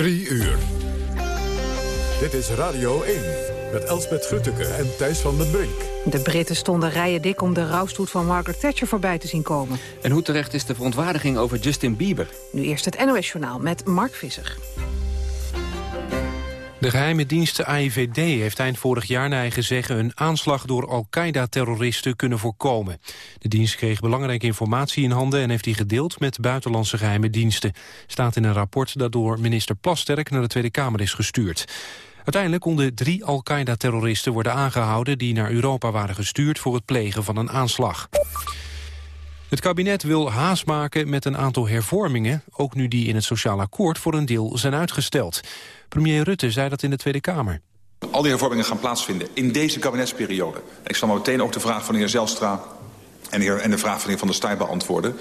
Drie uur. Dit is Radio 1 met Elsbeth Grutteke en Thijs van den Brink. De Britten stonden rijen dik om de rouwstoet van Margaret Thatcher voorbij te zien komen. En hoe terecht is de verontwaardiging over Justin Bieber? Nu eerst het NOS-journaal met Mark Visser. De geheime dienst AIVD heeft eind vorig jaar naar eigen zeggen... een aanslag door Al-Qaeda-terroristen kunnen voorkomen. De dienst kreeg belangrijke informatie in handen... en heeft die gedeeld met buitenlandse geheime diensten. Staat in een rapport dat door minister Plasterk naar de Tweede Kamer is gestuurd. Uiteindelijk konden drie Al-Qaeda-terroristen worden aangehouden... die naar Europa waren gestuurd voor het plegen van een aanslag. Het kabinet wil haast maken met een aantal hervormingen... ook nu die in het sociaal akkoord voor een deel zijn uitgesteld. Premier Rutte zei dat in de Tweede Kamer. Al die hervormingen gaan plaatsvinden in deze kabinetsperiode. Ik zal maar meteen ook de vraag van de heer Zelstra en de, heer, en de vraag van de heer Van der Staaij beantwoorden.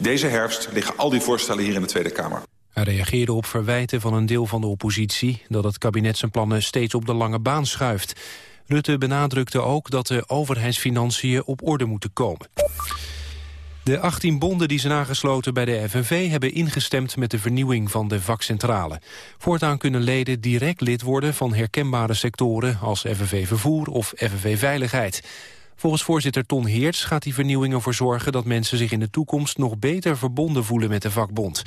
Deze herfst liggen al die voorstellen hier in de Tweede Kamer. Hij reageerde op verwijten van een deel van de oppositie... dat het kabinet zijn plannen steeds op de lange baan schuift. Rutte benadrukte ook dat de overheidsfinanciën op orde moeten komen. De 18 bonden die zijn aangesloten bij de FNV hebben ingestemd met de vernieuwing van de vakcentrale. Voortaan kunnen leden direct lid worden van herkenbare sectoren als FNV Vervoer of FNV Veiligheid. Volgens voorzitter Ton Heerts gaat die vernieuwing ervoor zorgen dat mensen zich in de toekomst nog beter verbonden voelen met de vakbond.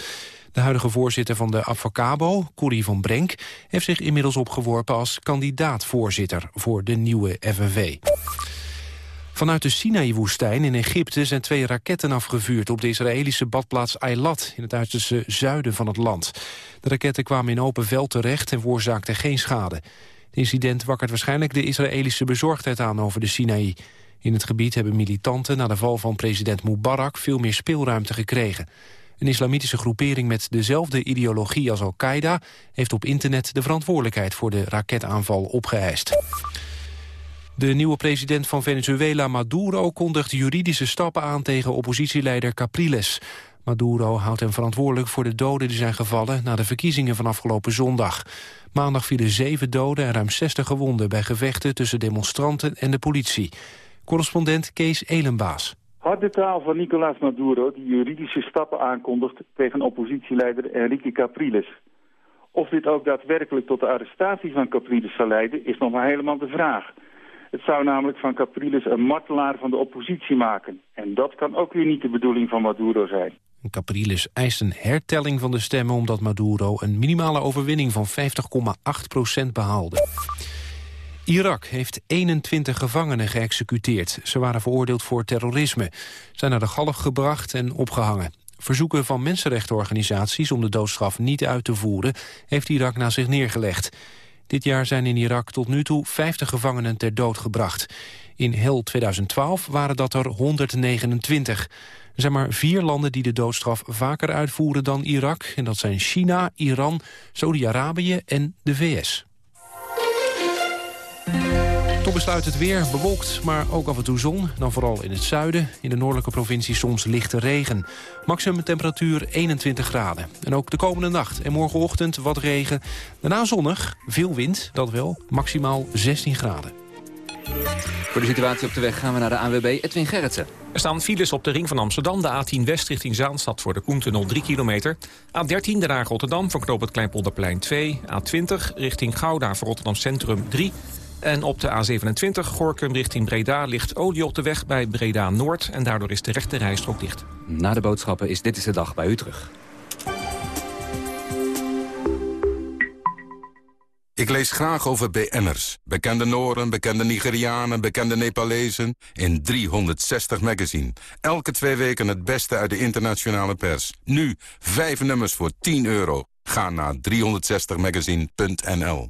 De huidige voorzitter van de Avocabo, Corrie van Brenk, heeft zich inmiddels opgeworpen als kandidaat-voorzitter voor de nieuwe FNV. Vanuit de Sinaï-woestijn in Egypte zijn twee raketten afgevuurd... op de Israëlische badplaats Eilat in het uiterste zuiden van het land. De raketten kwamen in open veld terecht en veroorzaakten geen schade. Het incident wakkert waarschijnlijk de Israëlische bezorgdheid aan over de Sinaï. In het gebied hebben militanten na de val van president Mubarak... veel meer speelruimte gekregen. Een islamitische groepering met dezelfde ideologie als Al-Qaeda... heeft op internet de verantwoordelijkheid voor de raketaanval opgeëist. De nieuwe president van Venezuela, Maduro, kondigt juridische stappen aan tegen oppositieleider Capriles. Maduro houdt hem verantwoordelijk voor de doden die zijn gevallen na de verkiezingen van afgelopen zondag. Maandag vielen zeven doden en ruim 60 gewonden bij gevechten tussen demonstranten en de politie. Correspondent Kees Elenbaas. Harde taal van Nicolás Maduro die juridische stappen aankondigt tegen oppositieleider Enrique Capriles. Of dit ook daadwerkelijk tot de arrestatie van Capriles zal leiden is nog maar helemaal de vraag. Het zou namelijk van Capriles een martelaar van de oppositie maken. En dat kan ook weer niet de bedoeling van Maduro zijn. Capriles eist een hertelling van de stemmen... omdat Maduro een minimale overwinning van 50,8% behaalde. Irak heeft 21 gevangenen geëxecuteerd. Ze waren veroordeeld voor terrorisme. Zijn naar de galg gebracht en opgehangen. Verzoeken van mensenrechtenorganisaties om de doodstraf niet uit te voeren... heeft Irak naar zich neergelegd. Dit jaar zijn in Irak tot nu toe 50 gevangenen ter dood gebracht. In heel 2012 waren dat er 129. Er zijn maar vier landen die de doodstraf vaker uitvoeren dan Irak. En dat zijn China, Iran, Saudi-Arabië en de VS. Tot besluit het weer, bewolkt, maar ook af en toe zon. Dan vooral in het zuiden. In de noordelijke provincie soms lichte regen. Maximum temperatuur 21 graden. En ook de komende nacht en morgenochtend wat regen. Daarna zonnig, veel wind, dat wel. Maximaal 16 graden. Voor de situatie op de weg gaan we naar de ANWB Edwin Gerritsen. Er staan files op de ring van Amsterdam. De A10 West richting Zaanstad voor de Koentunnel 3 kilometer. A13 de Haag Rotterdam voor knoop het Kleinpolderplein 2. A20 richting Gouda voor Rotterdam Centrum 3. En op de A27 Gorkum richting Breda ligt olie op de weg bij Breda Noord. En daardoor is de rechte rijstrook dicht. Na de boodschappen is Dit is de Dag bij u terug. Ik lees graag over BN'ers. Bekende Noren, bekende Nigerianen, bekende Nepalezen. In 360 magazine. Elke twee weken het beste uit de internationale pers. Nu, vijf nummers voor 10 euro. Ga naar 360magazine.nl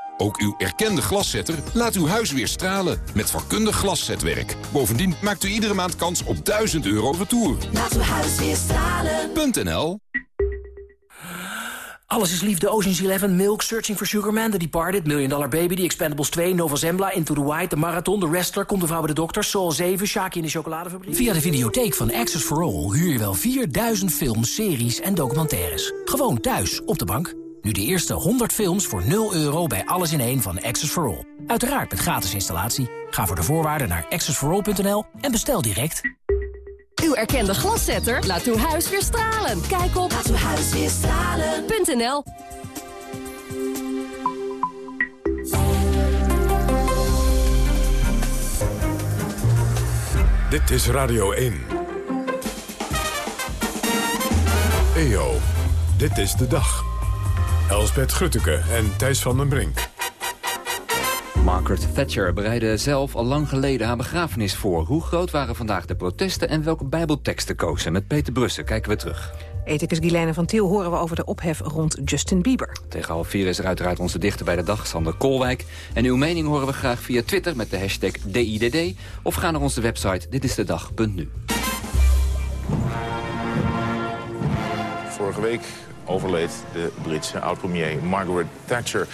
Ook uw erkende glaszetter laat uw huis weer stralen met vakkundig glaszetwerk. Bovendien maakt u iedere maand kans op 1000 euro retour. Laat uw huis weer stralen. Alles is liefde, Ocean's Eleven, Milk, Searching for Sugar Man, The Departed, Million Dollar Baby, The Expendables 2, Nova Zembla, Into the White, The Marathon, The Wrestler, Komt de Vrouw bij de Dokter, Soul 7, Shaki in de Chocoladefabriek. Via de videotheek van Access for All huur je wel 4000 films, series en documentaires. Gewoon thuis, op de bank. Nu de eerste 100 films voor 0 euro bij Alles in één van Access for All. Uiteraard met gratis installatie. Ga voor de voorwaarden naar accessforall.nl en bestel direct. Uw erkende glaszetter laat uw huis weer stralen. Kijk op Laat uw huis weer stralen.nl Dit is Radio 1. EO, dit is de dag. Elsbeth Grutteke en Thijs van den Brink. Margaret Thatcher bereidde zelf al lang geleden haar begrafenis voor. Hoe groot waren vandaag de protesten en welke bijbelteksten kozen? Met Peter Brussen kijken we terug. Ethicus Guilaine van Tiel horen we over de ophef rond Justin Bieber. Tegen half vier is er uiteraard onze dichter bij de dag, Sander Koolwijk. En uw mening horen we graag via Twitter met de hashtag DIDD... of ga naar onze website ditistedag.nu. Vorige week overleed de Britse oud-premier Margaret Thatcher.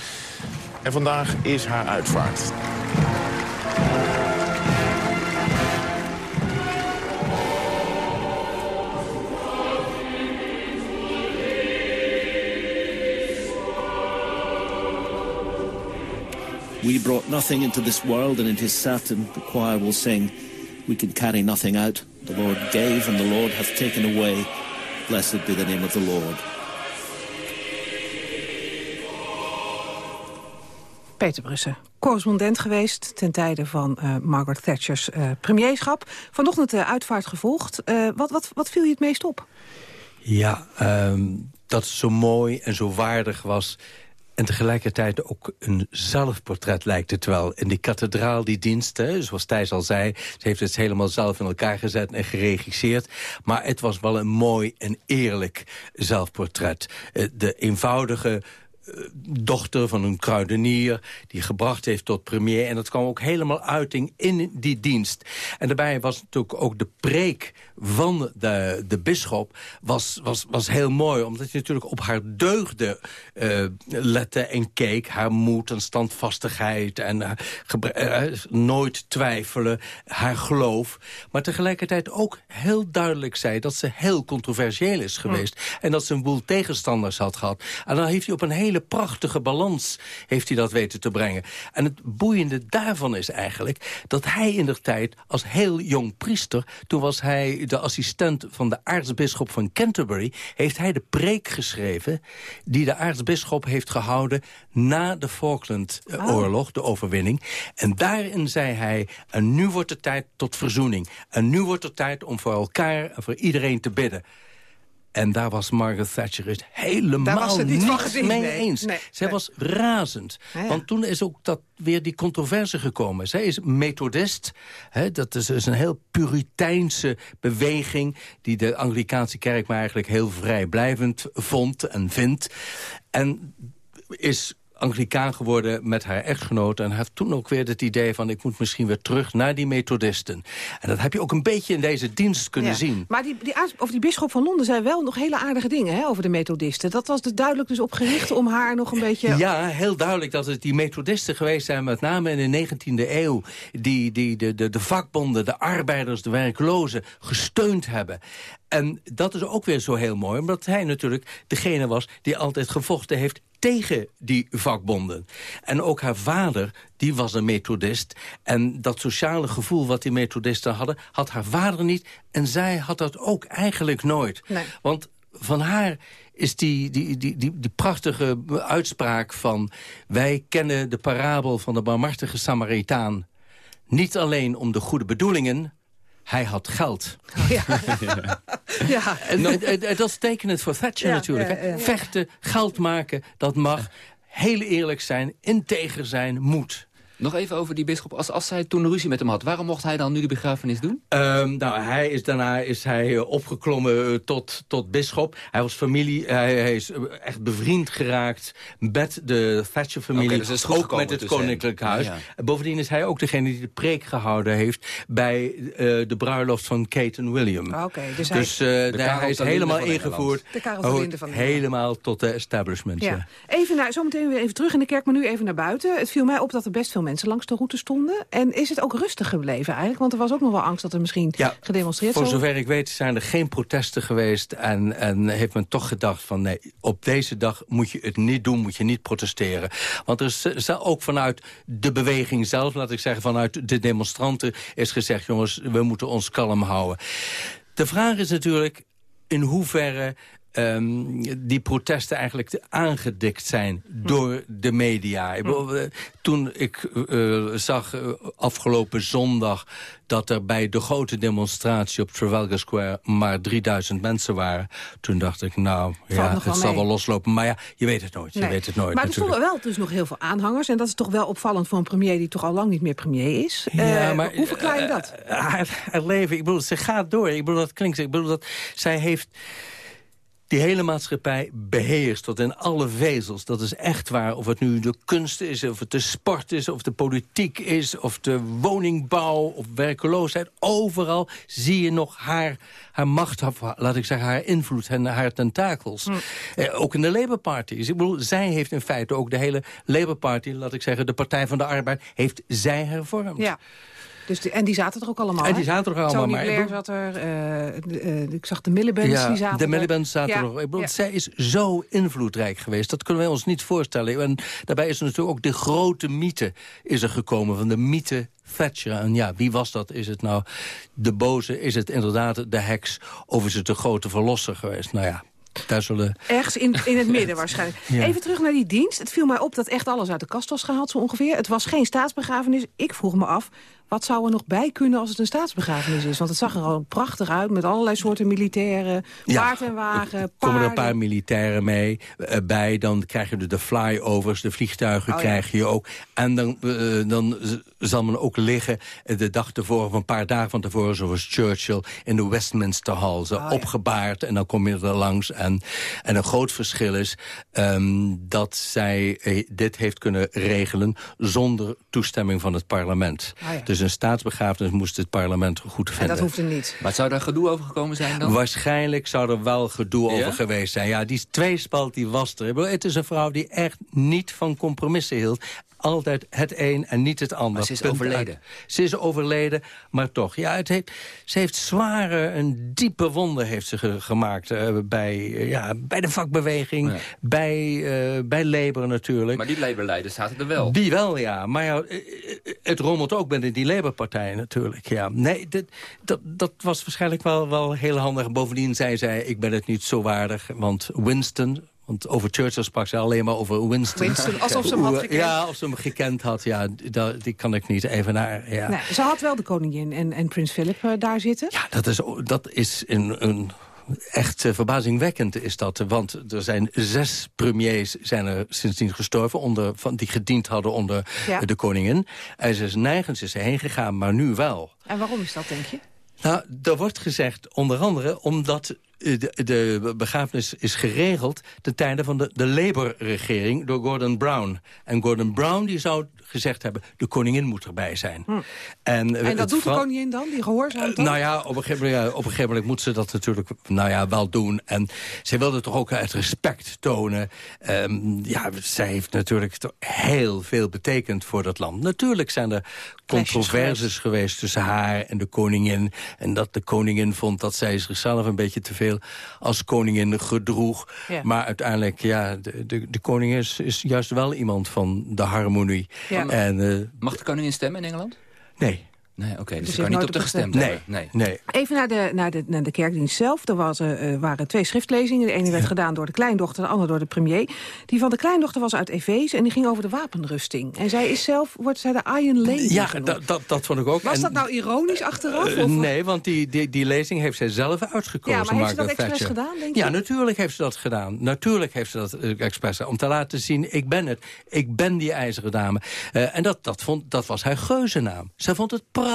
En vandaag is haar uitvaart. We brought nothing into this world, and it is certain, the choir will sing, we can carry nothing out. The Lord gave, and the Lord hath taken away. Blessed be the name of the Lord. Peter Brussen, correspondent geweest ten tijde van uh, Margaret Thatchers uh, premierschap. Vanochtend de uitvaart gevolgd. Uh, wat, wat, wat viel je het meest op? Ja, um, dat het zo mooi en zo waardig was... En tegelijkertijd ook een zelfportret lijkt het wel. In die kathedraal, die dienst, hè, zoals Thijs al zei... ze heeft het helemaal zelf in elkaar gezet en geregisseerd. Maar het was wel een mooi en eerlijk zelfportret. De eenvoudige dochter van een kruidenier... die gebracht heeft tot premier. En dat kwam ook helemaal uiting in die dienst. En daarbij was natuurlijk ook de preek van de, de bisschop was, was, was heel mooi. Omdat hij natuurlijk op haar deugden uh, lette en keek. Haar moed en standvastigheid en uh, nooit twijfelen. Haar geloof. Maar tegelijkertijd ook heel duidelijk zei... dat ze heel controversieel is geweest. En dat ze een boel tegenstanders had gehad. En dan heeft hij op een hele prachtige balans heeft hij dat weten te brengen. En het boeiende daarvan is eigenlijk dat hij in de tijd als heel jong priester... toen was hij de assistent van de aartsbisschop van Canterbury... heeft hij de preek geschreven die de aartsbisschop heeft gehouden... na de Falklandoorlog, de overwinning. En daarin zei hij, en nu wordt het tijd tot verzoening. En nu wordt het tijd om voor elkaar en voor iedereen te bidden. En daar was Margaret Thatcher het helemaal niet gezien, mee nee. eens. Nee, Zij nee. was razend. Ja. Want toen is ook dat weer die controverse gekomen. Zij is methodist. Hè, dat is, is een heel puriteinse beweging... die de Anglikaanse kerk maar eigenlijk heel vrijblijvend vond en vindt. En is Anglicaan geworden met haar echtgenoot... en heeft toen ook weer het idee van... ik moet misschien weer terug naar die methodisten. En dat heb je ook een beetje in deze dienst kunnen Ja. zien. Maar die, die, of die bisschop van Londen zei wel nog hele aardige dingen hè, over de methodisten. Dat was er duidelijk dus op gericht om haar nog een beetje... Ja, heel duidelijk dat het die methodisten geweest zijn... met name in de 19e eeuw... die, die de, de, de vakbonden, de arbeiders, de werklozen gesteund hebben. En dat is ook weer zo heel mooi... omdat hij natuurlijk degene was die altijd gevochten heeft tegen die vakbonden. En ook haar vader, die was een methodist. En dat sociale gevoel wat die methodisten hadden... had haar vader niet. En zij had dat ook eigenlijk nooit. Nee. Want van haar is die, die, die, die, die prachtige uitspraak van... wij kennen de parabel van de barmhartige Samaritaan... niet alleen om de goede bedoelingen... hij had geld. Oh, ja. ja. En, dat is tekenend voor Thatcher natuurlijk. Vechten, geld maken, dat mag. Heel eerlijk zijn, integer zijn, moet. Nog even over die bisschop. Als, als zij toen ruzie met hem had, waarom mocht hij dan nu de begrafenis doen? Um, nou, hij is, daarna is hij eh, opgeklommen eh, tot, tot bisschop. Hij was familie, hij, hij is eh, echt bevriend geraakt met de Thatcher-familie. Okay, dus ook met het Koninklijk Huis. Bovendien is hij ook degene die de preek gehouden heeft... bij uh, de bruiloft van Kate en William. Ah, oké, dus, dus hij, hij is helemaal ingevoerd. De Karel van Helemaal tot de establishment. Ja. Even naar, zometeen weer even terug in de kerk, maar nu even naar buiten. Het viel mij op dat er best veel mensen langs de route stonden. En is het ook rustig gebleven eigenlijk? Want er was ook nog wel angst dat er misschien ja, gedemonstreerd zou Voor zover ik weet zijn er geen protesten geweest. En, en heeft men toch gedacht van nee, op deze dag moet je het niet doen, moet je niet protesteren. Want er is ook vanuit de beweging zelf, laat ik zeggen, vanuit de demonstranten is gezegd... jongens, we moeten ons kalm houden. De vraag is natuurlijk in hoeverre um, die protesten eigenlijk aangedikt zijn door de media. Hm. Toen ik uh, zag uh, afgelopen zondag dat er bij de grote demonstratie op Trafalgar Square maar 3000 mensen waren. Toen dacht ik, nou, ja, het zal wel loslopen. Maar ja, je weet het nooit. Je weet het nooit maar er stonden wel dus nog heel veel aanhangers. En dat is toch wel opvallend voor een premier die toch al lang niet meer premier is. Ja, uh, maar, hoe verklaar je dat? haar, leven, ik bedoel, ze gaat door. Ik bedoel, dat klinkt, ik bedoel, dat zij heeft die hele maatschappij beheerst tot in alle vezels. Dat is echt waar. Of het nu de kunst is, of het de sport is, of de politiek is... of de woningbouw, of werkeloosheid. Overal zie je nog haar, haar macht, laat ik zeggen, haar invloed en haar tentakels. Hm. Eh, ook in de Labour Party. Ik bedoel, zij heeft in feite ook de hele Labour Party... laat ik zeggen, de Partij van de Arbeid, heeft zij hervormd. Ja. Dus en die zaten er ook allemaal, En die zaten er allemaal. Tony maar, Blair zat er, uh, ik zag de Miliband's, ja, die zaten de Miliband's zaten er. Ik bedoel, Zij is zo invloedrijk geweest, dat kunnen wij ons niet voorstellen. En daarbij is er natuurlijk ook de grote mythe is er gekomen, van de mythe Thatcher. En ja, wie was dat? Is het nou de boze? Is het inderdaad de heks? Of is het de grote verlosser geweest? Nou ja, daar zullen... Ergens in, in het midden waarschijnlijk. Even terug naar die dienst. Het viel mij op dat echt alles uit de kast was gehaald zo ongeveer. Het was geen staatsbegrafenis. Ik vroeg me af, wat zou er nog bij kunnen als het een staatsbegrafenis is? Want het zag er al prachtig uit met allerlei soorten militairen. Paard en wagen, Komen er een paar militairen mee uh, bij. Dan krijg je de, flyovers, de vliegtuigen oh, krijg je ook. En dan, uh, dan zal men ook liggen de dag tevoren, of een paar dagen van tevoren... zoals Churchill in de Westminster Hall. Zo oh, opgebaard en dan kom je er langs. En, en een groot verschil is um, dat zij dit heeft kunnen regelen... zonder toestemming van het parlement. Oh, dus dus een staatsbegrafenis moest het parlement goed vinden. En dat hoefde niet. Maar zou daar gedoe over gekomen zijn dan? Waarschijnlijk zou er wel gedoe over geweest zijn. Ja, die tweespalt die was er. Het is een vrouw die echt niet van compromissen hield altijd het een en niet het ander. Maar ze is overleden. Ze is overleden, maar toch. Ja, het heeft, ze heeft zware, een diepe wonde heeft ze gemaakt... Uh, bij, uh, ja, bij de vakbeweging, bij, uh, bij Labour natuurlijk. Maar die Labour-leiders zaten er wel. Die wel, ja. Maar ja, het rommelt ook binnen die Labour-partij natuurlijk. Ja. Nee, dit, dat, dat was waarschijnlijk wel, wel heel handig. Bovendien zei zij, ik ben het niet zo waardig. Want Winston, want over Churchill sprak ze alleen maar over Winston. Winston, alsof ze hem had gekend. Ja, of ze hem gekend had. Ja, die kan ik niet even naar. Ja. Nee, ze had wel de koningin en, en prins Philip uh, daar zitten. Ja, dat is, dat is een, een echt uh, verbazingwekkend is dat. Want er zijn zes premiers zijn er sindsdien gestorven... Onder, van, die gediend hadden onder ja. de koningin. En ze is nergens is heen gegaan, maar nu wel. En waarom is dat, denk je? Nou, er wordt gezegd onder andere omdat de, de begrafenis is geregeld... ten tijde van de, de Labour-regering door Gordon Brown. En Gordon Brown die zou gezegd hebben... de koningin moet erbij zijn. Hm. En, en dat doet de koningin dan? Die gehoorzaamt Nou ja op, een gegeven moment, op een gegeven moment moet ze dat natuurlijk nou ja, wel doen. En zij wilde toch ook het respect tonen. Um, ja, zij heeft natuurlijk heel veel betekend voor dat land. Natuurlijk zijn er controverses geweest tussen haar en de koningin. En dat de koningin vond dat zij zichzelf een beetje te veel als koningin gedroeg. Maar uiteindelijk, ja, de, de, de koningin is, is, juist wel iemand van de harmonie. En, uh, Mag de koningin stemmen in Engeland? Nee. Nee, oké, dus, Dus je kan niet op de gestemd gestemd? hebben. Nee. Nee. Even naar de, naar de, naar de kerkdienst zelf. Er was, eh, waren twee schriftlezingen. De ene werd gedaan door de kleindochter, de andere door de premier. Die van de kleindochter was uit Efeze en die ging over de wapenrusting. En zij is zelf, wordt zij de Iron Lady Ja, genoemd. dat, dat, dat vond ik ook. Was En- dat nou ironisch achteraf? Eh, of- nee, want die, die, die lezing heeft zij zelf uitgekozen. Ja, maar heeft ze dat expres gedaan, denk Ja, je? natuurlijk heeft ze dat gedaan. Natuurlijk heeft ze dat eh, expres gedaan. Om te laten zien, ik ben het. Ik ben die ijzeren dame. Eh, en dat, dat, vond, dat was haar geuzennaam. Zij vond het prachtig.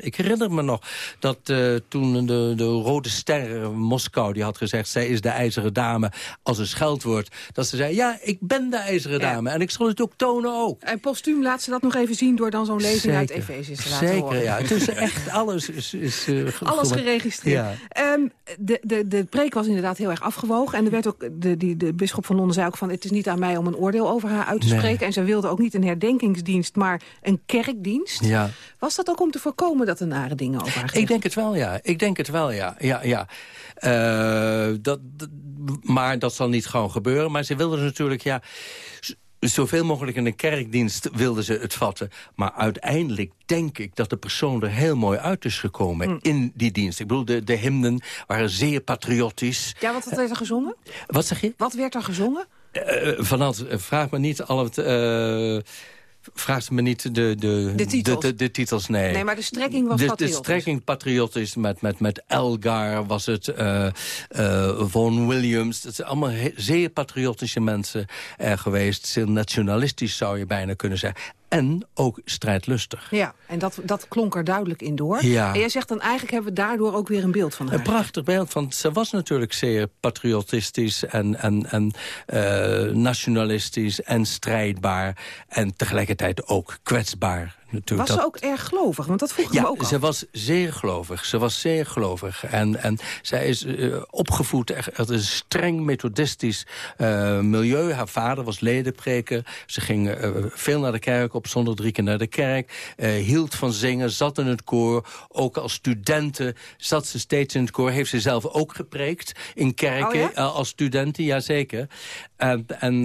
Ik herinner me nog dat eh, toen de, de Rode Ster Moskou... die had gezegd, zij is de ijzeren dame als een scheldwoord. Dat ze zei, ja, ik ben de ijzeren Ja. dame. En ik zal het ook tonen ook. En postuum laat ze dat nog even zien door dan zo'n lezing uit. Efeze te laten Zeker, horen. ja. Het is echt alles is, is, eh, Alles ge- geregistreerd. Ja. Ehm, de, de, de preek was inderdaad heel erg afgewogen. En er werd ook, de, die, de bisschop van Londen zei ook van... het is niet aan mij om een oordeel over haar uit te Nee. spreken. En ze wilde ook niet een herdenkingsdienst, maar een kerkdienst. Ja. Was dat ook om te voorkomen dat er nare dingen over haar Ik denk het wel, ja. Ik denk het wel, ja. ja, ja. Eh, dat, maar dat zal niet gewoon gebeuren. Maar ze wilden natuurlijk, ja... Zoveel mogelijk in een kerkdienst wilden ze het vatten. Maar uiteindelijk denk ik dat de persoon er heel mooi uit is gekomen Hmm. in die dienst. Ik bedoel, de, de hymnen waren zeer patriotisch. Ja, wat werd er gezongen? Wat zeg je? Wat werd er gezongen? Eh, Vanaf, eh, vraag me niet al het... vraagt me niet de, de, De titels. De, de, de titels, nee. Nee, maar de strekking was de, de strekking patriotisch met, met, met Elgar was het, eh, Vaughan Williams. Het zijn allemaal he- zeer patriotische mensen er geweest. Zeer nationalistisch zou je bijna kunnen zeggen. En ook strijdlustig. Ja, en dat, dat klonk er duidelijk in door. Ja. En jij zegt dan eigenlijk hebben we daardoor ook weer een beeld van haar. Een prachtig beeld, want ze was natuurlijk zeer patriotistisch en, en, en eh, nationalistisch en strijdbaar. En tegelijkertijd ook kwetsbaar. Natuurlijk. Was Dat- ze ook erg gelovig? Want dat vroeg me ja, ook af. ze was zeer gelovig. Ze was zeer gelovig. En, en zij is eh, opgevoed uit een streng methodistisch eh, milieu. Haar vader was ledenpreker. Ze ging eh, veel naar de kerk op zondag drie keer naar de kerk. hield van zingen, zat in het koor. Ook als studenten zat ze steeds in het koor. Heeft ze zelf ook gepreekt in kerken Oh ja? als studenten, jazeker. En, en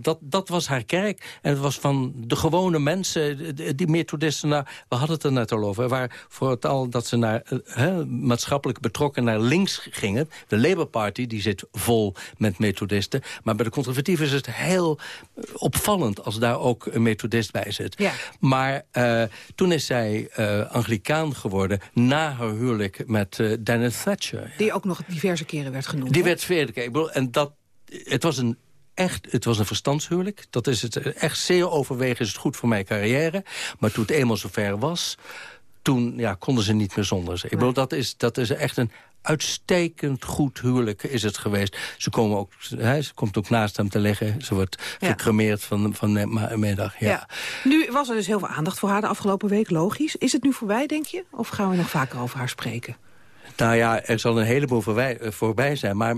dat, dat was haar kerk. En het was van de gewone mensen, die- die methodisten... Nou, we hadden het er net al over, waar voor het al dat ze naar, eh, maatschappelijk betrokken naar links gingen. De Labour Party die zit vol met methodisten. Maar bij de conservatieven is het heel eh, opvallend... als daar ook een methodist bij zit. Ja. Maar eh, toen is zij eh Anglicaan geworden... na haar huwelijk met eh Janet Thatcher. Die ook nog diverse keren werd genoemd. Die hè? werd veertig. En dat, het was een echt, het was een verstandshuwelijk. Dat is het echt zeer overwegend is het goed voor mijn carrière. Maar toen het eenmaal zover was, toen ja, konden ze niet meer zonder ze. Ik bedoel, dat is, dat is echt een uitstekend goed huwelijk is het geweest. Ze, komen ook, hè, ze komt ook naast hem te liggen. Ze wordt Ja. gecremeerd van, van middag. Ja. Ja. Nu was er dus heel veel aandacht voor haar de afgelopen week, logisch. Is het nu voorbij, denk je? Of gaan we nog vaker over haar spreken? Nou ja, er zal een heleboel voorbij, eh, zijn. Maar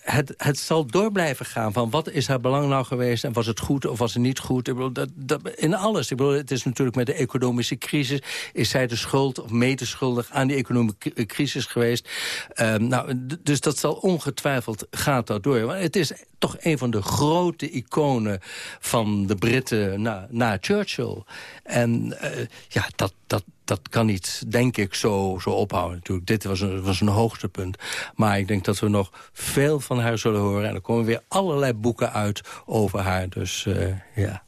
het, het zal door blijven gaan van wat is haar belang nou geweest... en was het goed of was het niet goed? Ik bedoel, dat, dat, in alles. Ik bedoel, het is natuurlijk met de economische crisis... is zij de schuld of medeschuldig aan die economische cri- crisis geweest. Ehm, nou, dus dat zal ongetwijfeld gaat dat door. Want het is toch een van de grote iconen van de Britten na, na Churchill. En eh, ja, dat... dat dat kan niet, denk ik, zo, zo ophouden. Natuurlijk, dit was een, was een hoogtepunt. Maar ik denk dat we nog veel van haar zullen horen. En er komen weer allerlei boeken uit over haar. Dus eh, ja.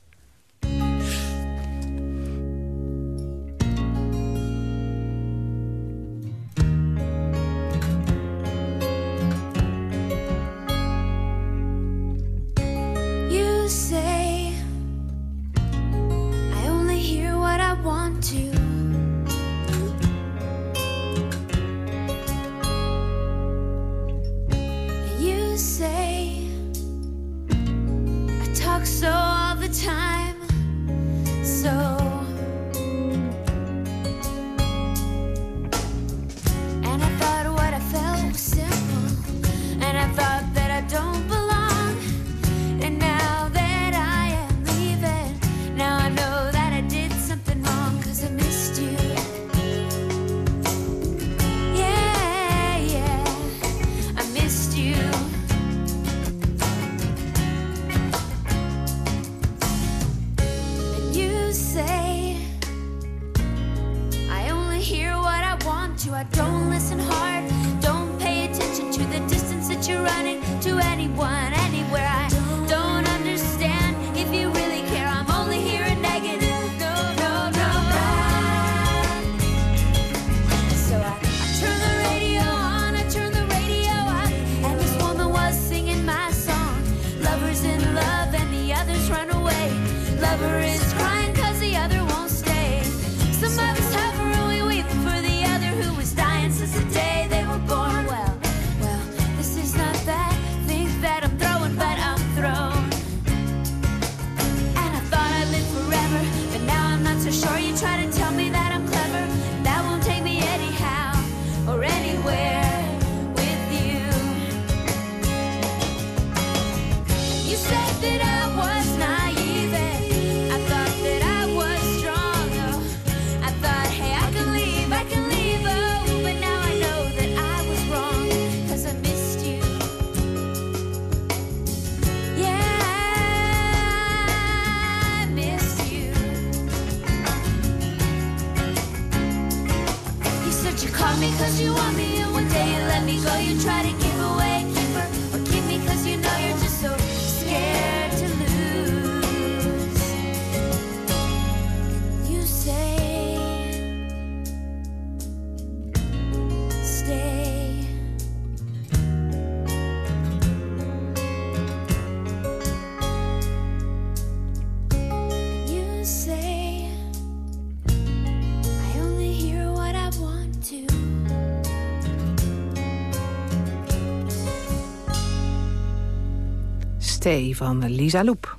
Van Lisa Loep.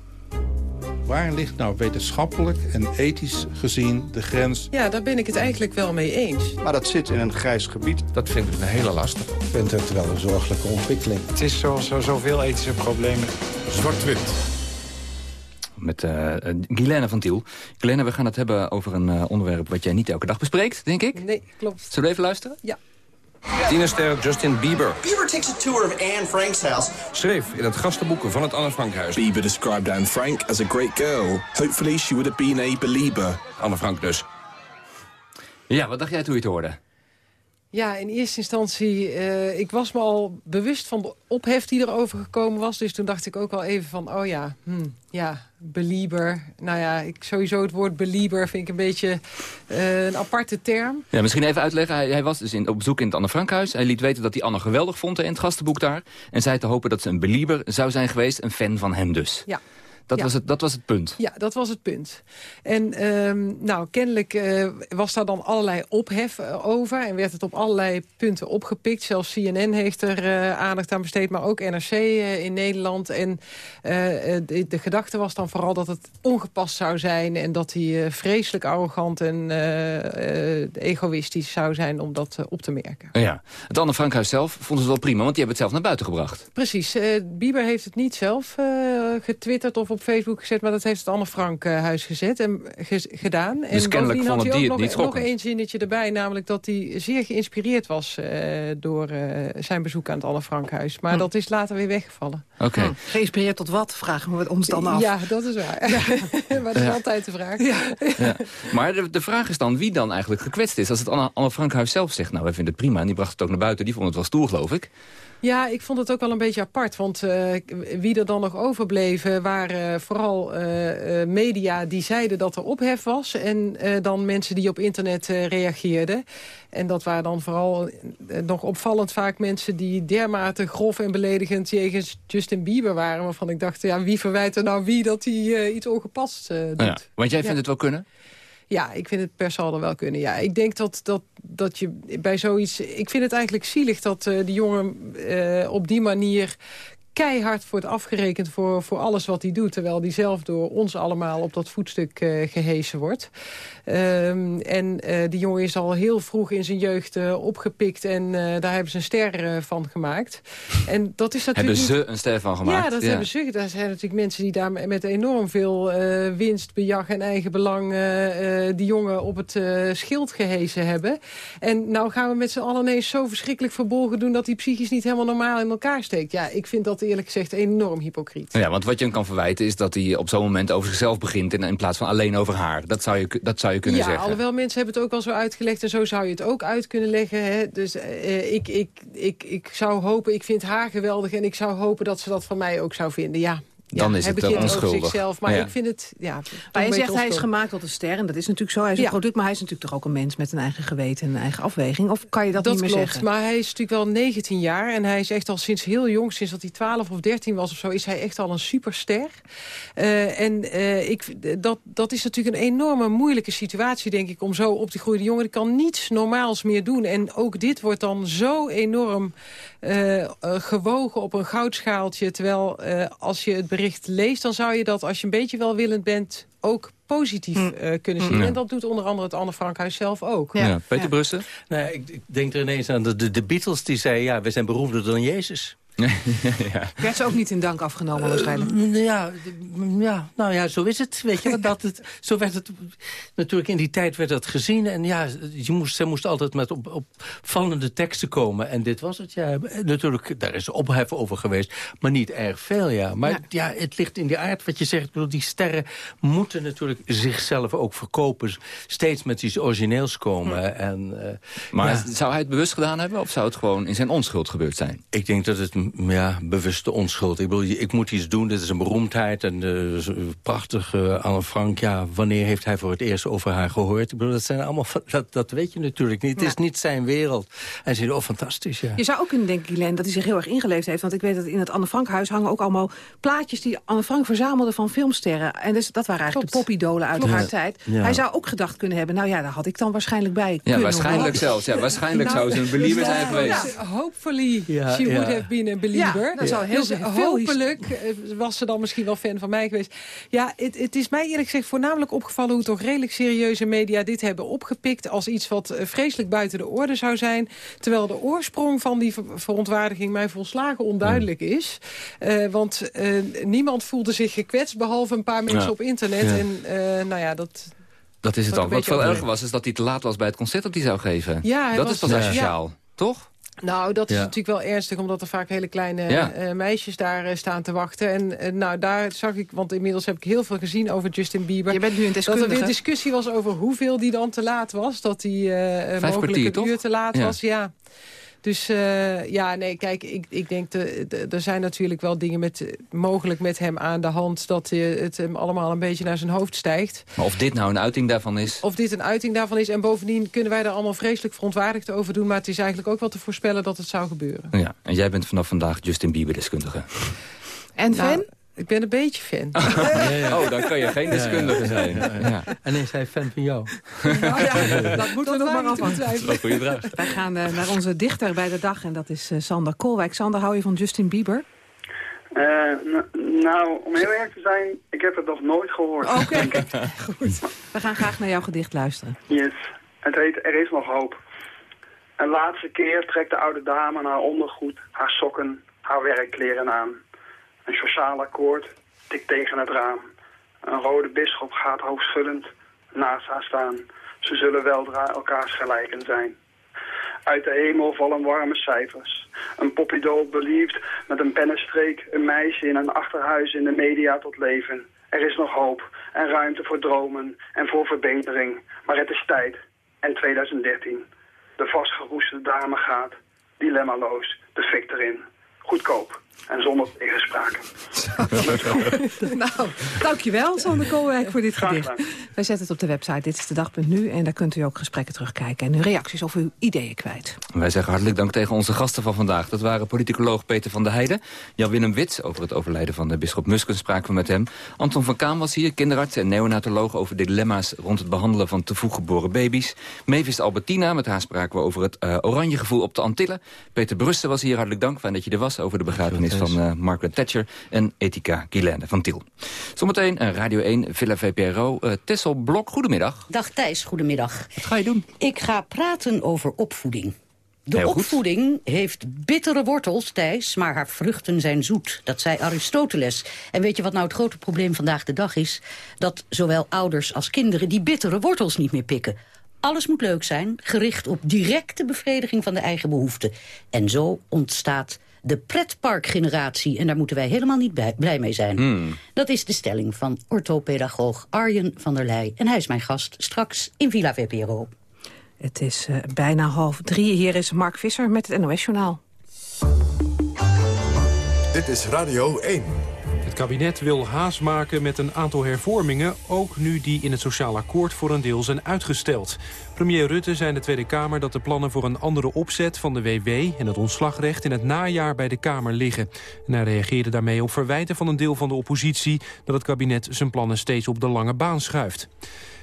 Waar ligt nou wetenschappelijk en ethisch gezien de grens? Ja, daar ben ik het eigenlijk wel mee eens. Maar dat zit in een grijs gebied. Dat vind ik een hele lastig. Ik vind het wel een zorgelijke ontwikkeling. Het is zoals zo, zoveel ethische problemen. Zwart-wit. Met uh, Guilaine van Tiel. Guilaine, we gaan het hebben over een uh, onderwerp wat jij niet elke dag bespreekt, denk ik. Nee, klopt. Zullen we even luisteren? Ja. Tienerster Justin Bieber Bieber takes a tour of Anne Frank's house. schreef in het gastenboek van het Anne Frankhuis. Bieber described Anne Frank as a great girl. Hopefully she would have been a believer. Anne Frank dus. Ja, wat dacht jij toen je het hoorde? Ja, in eerste instantie, eh, ik was me al bewust van de ophef die erover gekomen was. Dus toen dacht ik ook al even van, oh ja, hmm, ja, belieber. Nou ja, ik, sowieso het woord belieber vind ik een beetje eh, een aparte term. Ja, misschien even uitleggen. Hij, hij was dus in, op bezoek in het Anne Frankhuis. Hij liet weten dat hij Anne geweldig vond in het gastenboek daar. En zei te hopen dat ze een belieber zou zijn geweest. Een fan van hem dus. Ja. Dat, Ja. was het, dat was het punt. Ja, dat was het punt. En ehm, nou, kennelijk eh, was daar dan allerlei ophef eh, over... en werd het op allerlei punten opgepikt. Zelfs CNN heeft er eh, aandacht aan besteed, maar ook NRC in Nederland. En de, de gedachte was dan vooral dat het ongepast zou zijn... en dat hij vreselijk arrogant en egoïstisch zou zijn om dat op te merken. Ja. Het Anne Frankhuis zelf vond het wel prima, want die hebben het zelf naar buiten gebracht. Precies. Bieber heeft het niet zelf getwitterd of op Facebook gezet... maar dat heeft het Anne Frank eh, huis gezet en ge- gedaan. Dus en kennelijk had vonden hij die ook het nog, niet nog één zinnetje erbij... namelijk dat hij zeer geïnspireerd was eh, door eh, zijn bezoek aan het Anne Frank huis. Maar Hm. dat is later weer weggevallen. Oké. Hm. Geïnspireerd tot wat, vragen we ons dan af. Ja, dat is waar. maar dat is Ja. altijd de vraag. Ja. Maar de, de vraag is dan wie dan eigenlijk gekwetst is. Als het Anne, Anne Frankhuis zelf zegt, nou, wij vinden het prima... en die bracht het ook naar buiten, die vond het wel stoer, geloof ik. Ja, ik vond het ook wel een beetje apart. Want eh, wie er dan nog overbleven waren vooral eh, eh, media die zeiden dat er ophef was. En dan mensen die op internet reageerden. En dat waren dan vooral nog opvallend vaak mensen die dermate grof en beledigend jegens Justin Bieber waren. Waarvan ik dacht, ja, wie verwijt er nou wie dat hij iets ongepast doet. Nou ja, want jij Ja. vindt het wel kunnen? Ja, ik vind het per wel kunnen. Ja, ik denk dat, dat, dat je bij zoiets... Ik vind het eigenlijk zielig dat eh die jongen eh, op die manier keihard wordt afgerekend voor, voor alles wat hij doet... terwijl hij zelf door ons allemaal op dat voetstuk eh gehesen wordt. Ehm, en eh, die jongen is al heel vroeg in zijn jeugd eh, opgepikt... en eh, daar hebben ze een ster van gemaakt. En dat is natuurlijk Hebben ze een ster van gemaakt? ja, dat hebben ze. Er zijn natuurlijk mensen die daar met enorm veel winst, bejag en eigen belang... die jongen op het schild gehezen hebben. En nou gaan we met z'n allen ineens zo verschrikkelijk verbolgen doen... dat hij psychisch niet helemaal normaal in elkaar steekt. Ja, ik vind dat eerlijk gezegd enorm hypocriet. Ja, want wat je hem kan verwijten is dat hij op zo'n moment over zichzelf begint... In, in plaats van alleen over haar. Dat zou je, dat zou je kunnen ja, zeggen. alhoewel mensen hebben het ook al zo uitgelegd... en zo zou je het ook uit kunnen leggen. Hè? Dus eh, ik, ik, ik, ik zou hopen, ik vind haar geweldig... en ik zou hopen dat ze dat van mij ook zou vinden. Ja, dan ja, is hij het ook begint onschuldig. over zichzelf, maar Ja. ik vind het... Ja, Maar beetje zegt hij is gemaakt tot een ster. En dat is natuurlijk zo. Hij is Ja. een product, maar hij is natuurlijk toch ook een mens... met een eigen geweten en een eigen afweging. Of kan je dat, Dat niet meer klopt, zeggen? maar hij is natuurlijk wel 19 jaar... en hij is echt al sinds heel jong, sinds dat hij 12 of 13 was of zo... is hij echt al een superster. Eh, en eh, ik, dat, dat is natuurlijk een enorme moeilijke situatie, denk ik... om zo op te groeien. De jongen die kan niets normaals meer doen. En ook dit wordt dan zo enorm eh, eh, gewogen op een goudschaaltje. Terwijl eh, als je het bericht leest, dan zou je dat... als je een beetje welwillend bent, ook positief eh, kunnen zien. Ja. En dat doet onder andere het Anne Frankhuis zelf ook. Ja. Peter Brussen? Nou, ik, ik denk er ineens aan de, de, de Beatles die zeiden... ja, we zijn beroemder dan Jezus. ja. Werd ze ook niet in dank afgenomen waarschijnlijk? Eh, ja, ja, nou ja, zo is het. Weet je, want dat het, zo werd het. Natuurlijk, in die tijd werd dat gezien. En ja, je moest, ze moest altijd met op, opvallende teksten komen. En dit was het, ja. Natuurlijk, daar is ophef over geweest. Maar niet erg veel, ja. Maar ja, het ligt in die aard wat je zegt. Ik bedoel, die sterren moeten natuurlijk zichzelf ook verkopen. Steeds met iets origineels komen. En, eh, Maar ja. zou hij het bewust gedaan hebben? Of zou het gewoon in zijn onschuld gebeurd zijn? Ik denk dat het ja, bewuste onschuld. Ik bedoel, ik moet iets doen, dit is een beroemdheid. En uh, prachtig, uh, Anne Frank. Ja, wanneer heeft hij voor het eerst over haar gehoord? Ik bedoel, dat, zijn allemaal, dat, dat weet je natuurlijk niet. Het is niet zijn wereld. En ze oh, fantastisch, ja. Je zou ook kunnen denken, Guylaine, dat hij zich heel erg ingeleefd heeft. Want ik weet dat in het Anne Frank huis hangen ook allemaal plaatjes... die Anne Frank verzamelde van filmsterren. En dus, dat waren eigenlijk de popidolen uit Klopt. haar Ja. tijd. Ja. Hij zou ook gedacht kunnen hebben... nou ja, daar had ik dan waarschijnlijk bij Ja, kunnen waarschijnlijk horen. zelfs. Ja, waarschijnlijk Nou, zou ze een believer zijn geweest. Ja, hopefully Ja, she ja. would have been believer. Ja, dat zou heel dus veel- hopelijk eh, was ze dan misschien wel fan van mij geweest. Ja, het, het is mij eerlijk gezegd voornamelijk opgevallen... hoe toch redelijk serieuze media dit hebben opgepikt... als iets wat eh, vreselijk buiten de orde zou zijn. Terwijl de oorsprong van die ver- verontwaardiging mij volslagen onduidelijk is. Eh, want eh, niemand voelde zich gekwetst... behalve een paar mensen Ja. op internet. Ja. En eh, nou ja, dat... Dat is het een Wat veel erger was, is dat hij te laat was bij het concert dat hij zou geven. Ja, hij dat was- is pas Ja. asociaal, toch? Nou, dat is Ja. natuurlijk wel ernstig, omdat er vaak hele kleine Ja. eh, meisjes daar eh, staan te wachten. En eh, nou, daar zag ik, want inmiddels heb ik heel veel gezien over Justin Bieber. Je bent nu een Dat er deskundige. weer discussie was over hoeveel die dan te laat was. Dat hij eh, eh, mogelijk een uur te laat Ja. was, ja. Dus eh, ja, nee, kijk, ik, ik denk, de, de- er zijn natuurlijk wel dingen met, mogelijk met hem aan de hand... dat eh, het hem allemaal een beetje naar zijn hoofd stijgt. Maar of dit nou een uiting daarvan is... Of dit een uiting daarvan is. En bovendien kunnen wij er allemaal vreselijk verontwaardigd over doen... maar het is eigenlijk ook wel te voorspellen dat het zou gebeuren. Ja, en jij bent vanaf vandaag Justin Bieber-deskundige. En Nou, fan? Ik ben een beetje fan. Oh, dan kan je geen deskundige zijn. Ja. En is hij fan van jou? dat moeten we nog maar afwachten. Wat goede vraag. Wij gaan eh, naar onze dichter bij de dag en dat is eh, Sander Koolwijk. Sander, hou je van Justin Bieber? Eh, nou, om heel eerlijk te zijn, ik heb het nog nooit gehoord. Oké, goed. We gaan graag naar jouw gedicht luisteren. Yes, het heet Er is nog hoop. Een laatste keer trekt de oude dame haar ondergoed, haar sokken, haar werkkleren aan. Een sociaal akkoord tikt tegen het raam. Een rode bisschop gaat hoofdschuddend naast haar staan. Ze zullen weldra elkaars gelijken zijn. Uit de hemel vallen warme cijfers. Een poppydoll belieft met een pennenstreek een meisje in een achterhuis in de media tot leven. Er is nog hoop en ruimte voor dromen en voor verbetering. Maar het is tijd. En 2013. De vastgeroeste dame gaat, dilemmaloos, de fik erin. Goedkoop en zonder tegenspraak. nou, dankjewel Sander Koolwijk voor dit gedicht. Wij zetten het op de website Dit is de dag.nu en daar kunt u ook gesprekken terugkijken. En uw reacties of uw ideeën kwijt. Wij zeggen hartelijk dank tegen onze gasten van vandaag. Dat waren politicoloog Peter van der Heijden. Jan-Willem Wits, over het overlijden van de bisschop Musken spraken we met hem. Anton van Kaam was hier, kinderarts en neonatoloog... over dilemma's rond het behandelen van te vroeg geboren baby's. Mavis Albertina, met haar spraken we over het eh, oranje gevoel op de Antillen. Peter Brussen was hier, hartelijk dank. Fijn dat je er was over de begrafenis van eh, Margaret Thatcher... en Etika Guylaine van Tiel. Zometeen eh, Radio 1, Villa VPRO. eh Tessel Blok, goedemiddag. Dag Thijs, goedemiddag. Wat ga je doen? Ik ga praten over opvoeding. De Heel goed. opvoeding heeft bittere wortels, Thijs, maar haar vruchten zijn zoet. Dat zei Aristoteles. En weet je wat nou het grote probleem vandaag de dag is? Dat zowel ouders als kinderen die bittere wortels niet meer pikken. Alles moet leuk zijn, gericht op directe bevrediging van de eigen behoeften. En zo ontstaat de pretparkgeneratie. En daar moeten wij helemaal niet bij- blij mee zijn. Hmm. Dat is de stelling van orthopedagoog Arjen van der Leij. En hij is mijn gast straks in Villa VPRO. Het is eh, bijna half drie. Hier is Mark Visser met het NOS-journaal. Dit is Radio 1. Het kabinet wil haast maken met een aantal hervormingen... ook nu die in het sociaal akkoord voor een deel zijn uitgesteld. Premier Rutte zei in de Tweede Kamer dat de plannen voor een andere opzet... van de WW en het ontslagrecht in het najaar bij de Kamer liggen. En hij reageerde daarmee op verwijten van een deel van de oppositie... dat het kabinet zijn plannen steeds op de lange baan schuift.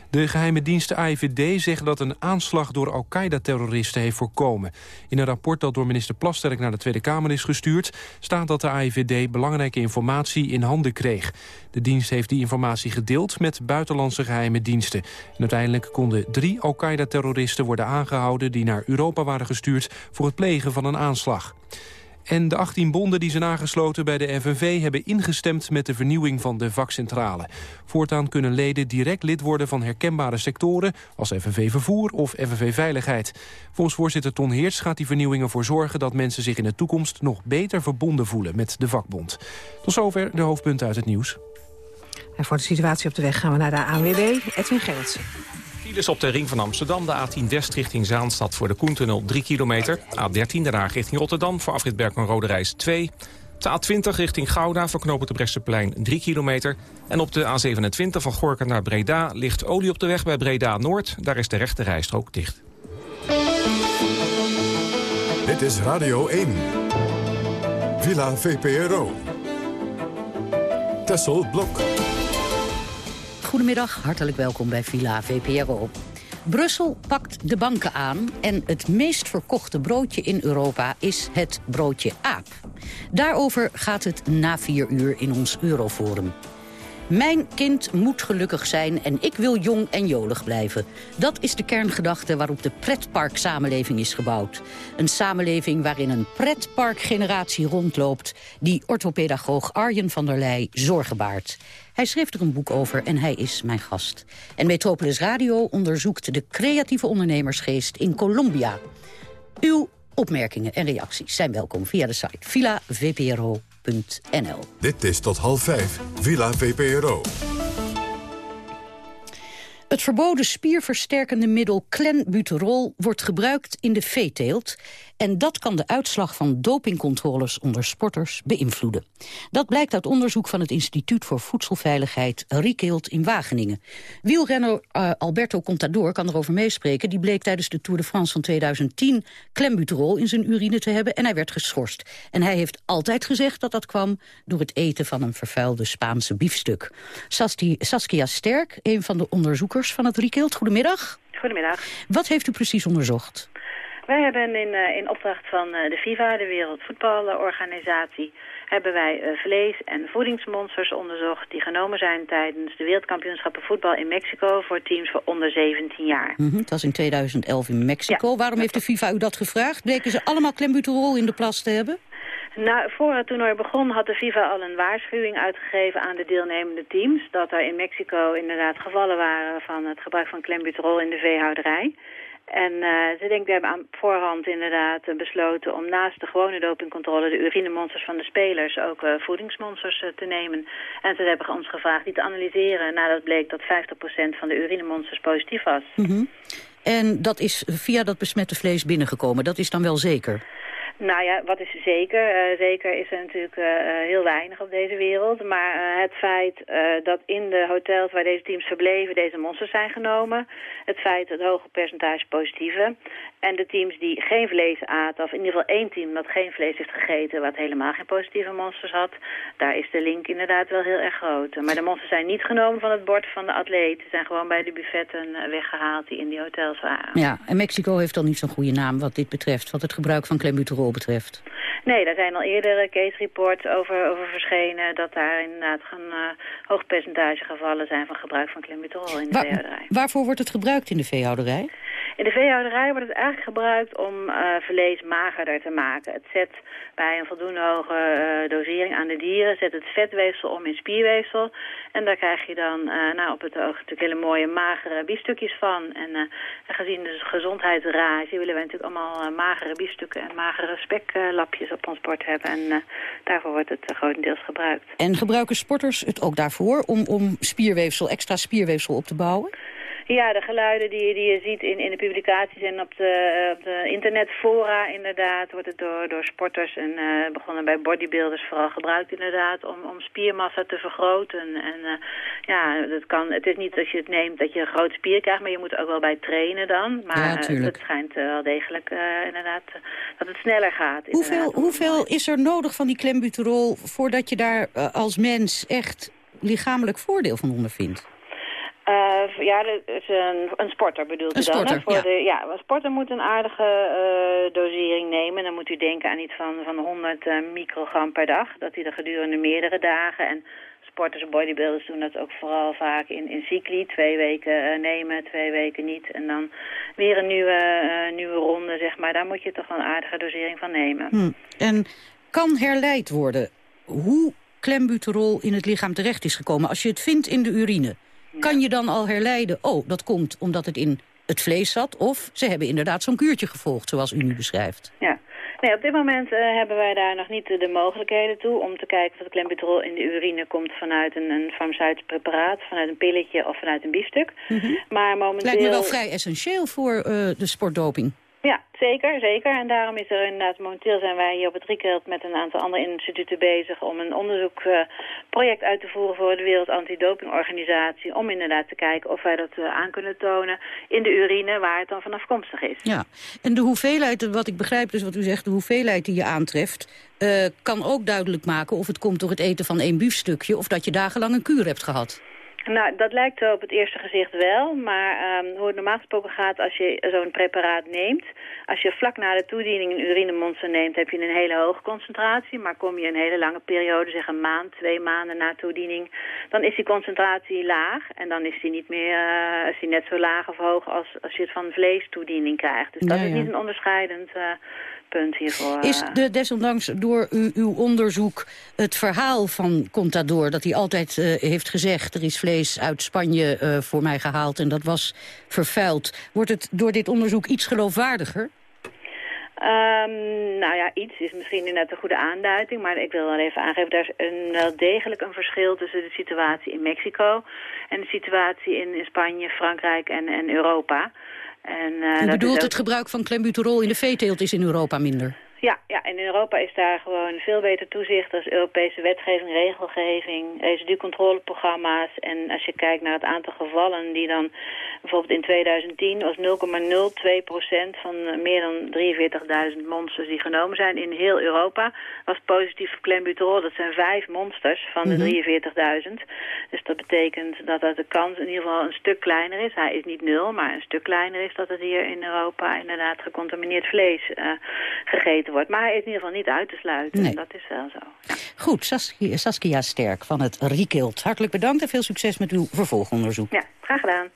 De geheime dienst AIVD zegt dat een aanslag door Al-Qaeda-terroristen heeft voorkomen. In een rapport dat door minister Plasterk naar de Tweede Kamer is gestuurd... staat dat de AIVD belangrijke informatie in handen kreeg. De dienst heeft die informatie gedeeld met buitenlandse geheime diensten. En uiteindelijk konden drie Al-Qaeda-terroristen worden aangehouden... die naar Europa waren gestuurd voor het plegen van een aanslag. En de 18 bonden die zijn aangesloten bij de FNV... hebben ingestemd met de vernieuwing van de vakcentrale. Voortaan kunnen leden direct lid worden van herkenbare sectoren... als FNV Vervoer of FNV Veiligheid. Volgens voorzitter Ton Heerts gaat die vernieuwing ervoor zorgen... dat mensen zich in de toekomst nog beter verbonden voelen met de vakbond. Tot zover de hoofdpunten uit het nieuws. En voor de situatie op de weg gaan we naar de ANWB. Edwin Gerritsen. Files op de ring van Amsterdam, de A10 West richting Zaanstad voor de Koentunnel 3 kilometer. A13 daarna richting Rotterdam voor afrit Berk en Rode Reis 2. De A20 richting Gouda voor knopen de Bresseplein 3 kilometer. En op de A27 van Gorken naar Breda ligt olie op de weg bij Breda Noord. Daar is de rechte rijstrook dicht. Dit is Radio 1. Villa VPRO. Tessel Blok. Goedemiddag, hartelijk welkom bij Villa VPRO. Brussel pakt de banken aan en het meest verkochte broodje in Europa is het broodje aap. Daarover gaat het na vier uur in ons Euroforum. Mijn kind moet gelukkig zijn en ik wil jong en jolig blijven. Dat is de kerngedachte waarop de pretparksamenleving is gebouwd. Een samenleving waarin een pretparkgeneratie rondloopt... die orthopedagoog Arjen van der Leij zorgen baart. Hij schreef er een boek over en hij is mijn gast. En Metropolis Radio onderzoekt de creatieve ondernemersgeest in Colombia. Uw opmerkingen en reacties zijn welkom via de site villavpro.nl. Dit is tot half vijf. Villa VPRO. Het verboden spierversterkende middel clenbuterol wordt gebruikt in de veeteelt. En dat kan de uitslag van dopingcontroles onder sporters beïnvloeden. Dat blijkt uit onderzoek van het Instituut voor Voedselveiligheid Riekeelt in Wageningen. Wielrenner eh, Alberto Contador kan erover meespreken. Die bleek tijdens de Tour de France van 2010 clenbuterol in zijn urine te hebben en hij werd geschorst. En hij heeft altijd gezegd dat dat kwam door het eten van een vervuilde Spaanse biefstuk. Saskia Sterk, een van de onderzoekers van het Riekeelt. Goedemiddag. Goedemiddag. Wat heeft u precies onderzocht? Wij hebben in, eh, in opdracht van eh, de FIFA, de Wereldvoetbalorganisatie, hebben wij eh, vlees- en voedingsmonsters onderzocht die genomen zijn tijdens de wereldkampioenschappen voetbal in Mexico voor teams voor onder 17 jaar. Mhm, het was in 2011 in Mexico. Waarom heeft de FIFA u dat gevraagd? Bleken ze allemaal clenbuterol in de plas te hebben? Nou, voor het toernooi begon had de FIFA al een waarschuwing uitgegeven aan de deelnemende teams... dat er in Mexico inderdaad gevallen waren van het gebruik van clenbuterol in de veehouderij. En eh, ze denken, we hebben aan voorhand inderdaad eh, besloten om naast de gewone dopingcontrole... de urinemonsters van de spelers ook eh, voedingsmonsters te nemen. En ze hebben ons gevraagd die te analyseren nadat bleek dat 50% van de urinemonsters positief was. Mhm. En dat is via dat besmette vlees binnengekomen. Dat is dan wel zeker? Nou ja, wat is zeker? Eh, zeker is er natuurlijk eh, eh, heel weinig op deze wereld. Maar het feit dat in de hotels waar deze teams verbleven deze monsters zijn genomen. Het feit dat het hoge percentage positieve. En de teams die geen vlees aten, of in ieder geval één team dat geen vlees heeft gegeten... wat helemaal geen positieve monsters had. Daar is de link inderdaad wel heel erg groot. Maar de monsters zijn niet genomen van het bord van de atleet. Ze zijn gewoon bij de buffetten eh, weggehaald die in die hotels waren. Ja, en Mexico heeft dan niet zo'n goede naam wat dit betreft. Wat het gebruik van clenbuterol betreft. Nee, daar zijn al eerder case reports over, over verschenen... dat daar inderdaad een eh, hoog percentage gevallen zijn van gebruik van clenbuterol in de veehouderij. waarvoor wordt het gebruikt in de veehouderij? In de veehouderij wordt het eigenlijk gebruikt om eh, vlees magerder te maken. Het zet bij een voldoende hoge eh, dosering aan de dieren, zet het vetweefsel om in spierweefsel. En daar krijg je dan eh, nou, op het oog natuurlijk hele mooie magere biefstukjes van. En gezien de gezondheidsrage willen wij natuurlijk allemaal magere biefstukken en magere speklapjes op ons bord hebben. En daarvoor wordt het grotendeels gebruikt. En gebruiken sporters het ook daarvoor om, om spierweefsel, extra spierweefsel op te bouwen? Ja, de geluiden die, die je ziet in, in de publicaties en op de, op de internetfora inderdaad... wordt het door, door sporters en uh, begonnen bij bodybuilders vooral gebruikt inderdaad... om, om spiermassa te vergroten. En uh, ja, dat kan, het is niet als je het neemt dat je een groot spier krijgt... maar je moet ook wel bij trainen dan. Maar ja, het schijnt wel degelijk inderdaad dat het sneller gaat. Hoeveel, hoeveel is er nodig van die klembuterol... voordat je daar als mens echt lichamelijk voordeel van ondervindt? Uh, ja, dat is een, een sporter bedoelt een u dan. Sporter, hè? Voor ja. De, ja, een sporter moet een aardige uh, dosering nemen. Dan moet u denken aan iets van, van 100 uh, microgram per dag. Dat hij er gedurende meerdere dagen... En sporters en bodybuilders doen dat ook vooral vaak in, in cycli. Twee weken nemen, twee weken niet. En dan weer een nieuwe, nieuwe ronde, zeg maar. Daar moet je toch wel een aardige dosering van nemen. Hm. En kan herleid worden hoe klembuterol in het lichaam terecht is gekomen... als je het vindt in de urine? Kan je dan al herleiden, oh, dat komt omdat het in het vlees zat... of ze hebben inderdaad zo'n kuurtje gevolgd, zoals u nu beschrijft? Ja. Nee, op dit moment uh, hebben wij daar nog niet de mogelijkheden toe... om te kijken of het klembuterol in de urine komt vanuit een, een farmaceutisch preparaat... vanuit een pilletje of vanuit een biefstuk. Mm -hmm. Maar momenteel... Lijkt me wel vrij essentieel voor uh, de sportdoping. Ja, zeker, zeker. En daarom is er inderdaad, momenteel zijn wij hier op het Riekeld met een aantal andere instituten bezig om een onderzoekproject uh, uit te voeren voor de Wereld Antidopingorganisatie. Om inderdaad te kijken of wij dat uh, aan kunnen tonen in de urine waar het dan van afkomstig is. Ja, en de hoeveelheid, wat ik begrijp dus wat u zegt, de hoeveelheid die je aantreft, uh, kan ook duidelijk maken of het komt door het eten van één biefstukje of dat je dagenlang een kuur hebt gehad. Nou, dat lijkt op het eerste gezicht wel, maar um, hoe het normaal gesproken gaat als je zo'n preparaat neemt. Als je vlak na de toediening een urinemonster neemt, heb je een hele hoge concentratie. Maar kom je een hele lange periode, zeg een maand, twee maanden na toediening, dan is die concentratie laag. En dan is die niet meer, uh, is die net zo laag of hoog als, als je het van vleestoediening krijgt. Dus dat Ja, is niet een onderscheidend uh, punt hiervoor. Is uh. de, desondanks door u, uw onderzoek het verhaal van Contador... dat hij altijd uh, heeft gezegd, er is vlees uit Spanje uh, voor mij gehaald... en dat was vervuild. Wordt het door dit onderzoek iets geloofwaardiger? Um, nou ja, iets is misschien inderdaad een goede aanduiding, maar ik wil wel even aangeven, daar is een, wel degelijk een verschil tussen de situatie in Mexico en de situatie in, in Spanje, Frankrijk en, en Europa. En, uh, U bedoelt ook- het gebruik van klembuterol in de veeteelt is in Europa minder? Ja, ja, en in Europa is daar gewoon veel beter toezicht. Is Europese wetgeving, regelgeving, residucontroleprogramma's. En als je kijkt naar het aantal gevallen die dan bijvoorbeeld in 2010 was 0,02 procent van eh, meer dan 43.000 monsters die genomen zijn in heel Europa. Was positief voor klembuterol. Dat zijn vijf monsters van de Mhm. 43.000. Dus dat betekent dat, dat de kans in ieder geval een stuk kleiner is. Hij is niet nul, maar een stuk kleiner is dat het hier in Europa inderdaad gecontamineerd vlees eh, gegeten wordt. Maar hij is in ieder geval niet uit te sluiten. Nee. Dat is wel zo. Goed, Saskia, Saskia Sterk van het Riekild. Hartelijk bedankt en veel succes met uw vervolgonderzoek. Ja, graag gedaan.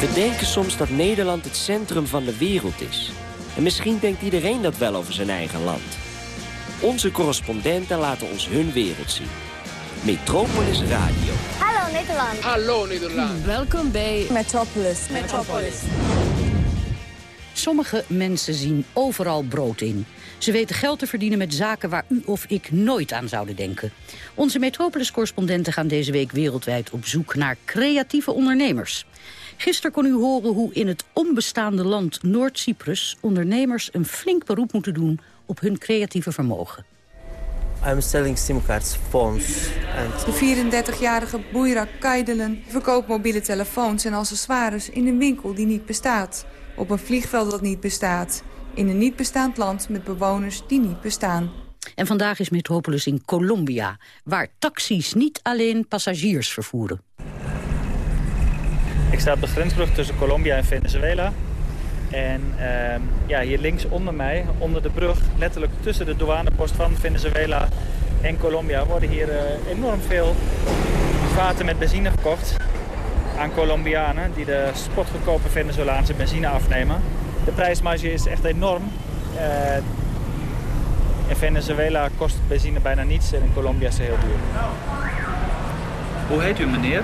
We denken soms dat Nederland het centrum van de wereld is. En misschien denkt iedereen dat wel over zijn eigen land. Onze correspondenten laten ons hun wereld zien. Metropolis Radio. Hallo Nederland. Hallo Nederland. Welkom bij Metropolis. Metropolis. Sommige mensen zien overal brood in. Ze weten geld te verdienen met zaken waar u of ik nooit aan zouden denken. Onze Metropolis-correspondenten gaan deze week wereldwijd op zoek naar creatieve ondernemers. Gisteren kon u horen hoe in het onbestaande land Noord-Cyprus... ondernemers een flink beroep moeten doen op hun creatieve vermogen. I'm selling SIM cards, phones and De 34-jarige Boeira Kaidelen verkoopt mobiele telefoons en accessoires in een winkel die niet bestaat. Op een vliegveld dat niet bestaat. In een niet bestaand land met bewoners die niet bestaan. En vandaag is Metropolis in Colombia... waar taxis niet alleen passagiers vervoeren. Ik sta op de grensbrug tussen Colombia en Venezuela. En ehm, ja, hier links onder mij, onder de brug, letterlijk tussen de douanepost van Venezuela en Colombia, worden hier eh, enorm veel vaten met benzine verkocht aan Colombianen die de spotgoedkope Venezolaanse benzine afnemen. De prijsmarge is echt enorm. Eh, In Venezuela kost benzine bijna niets en in Colombia is het heel duur. Hoe heet u meneer?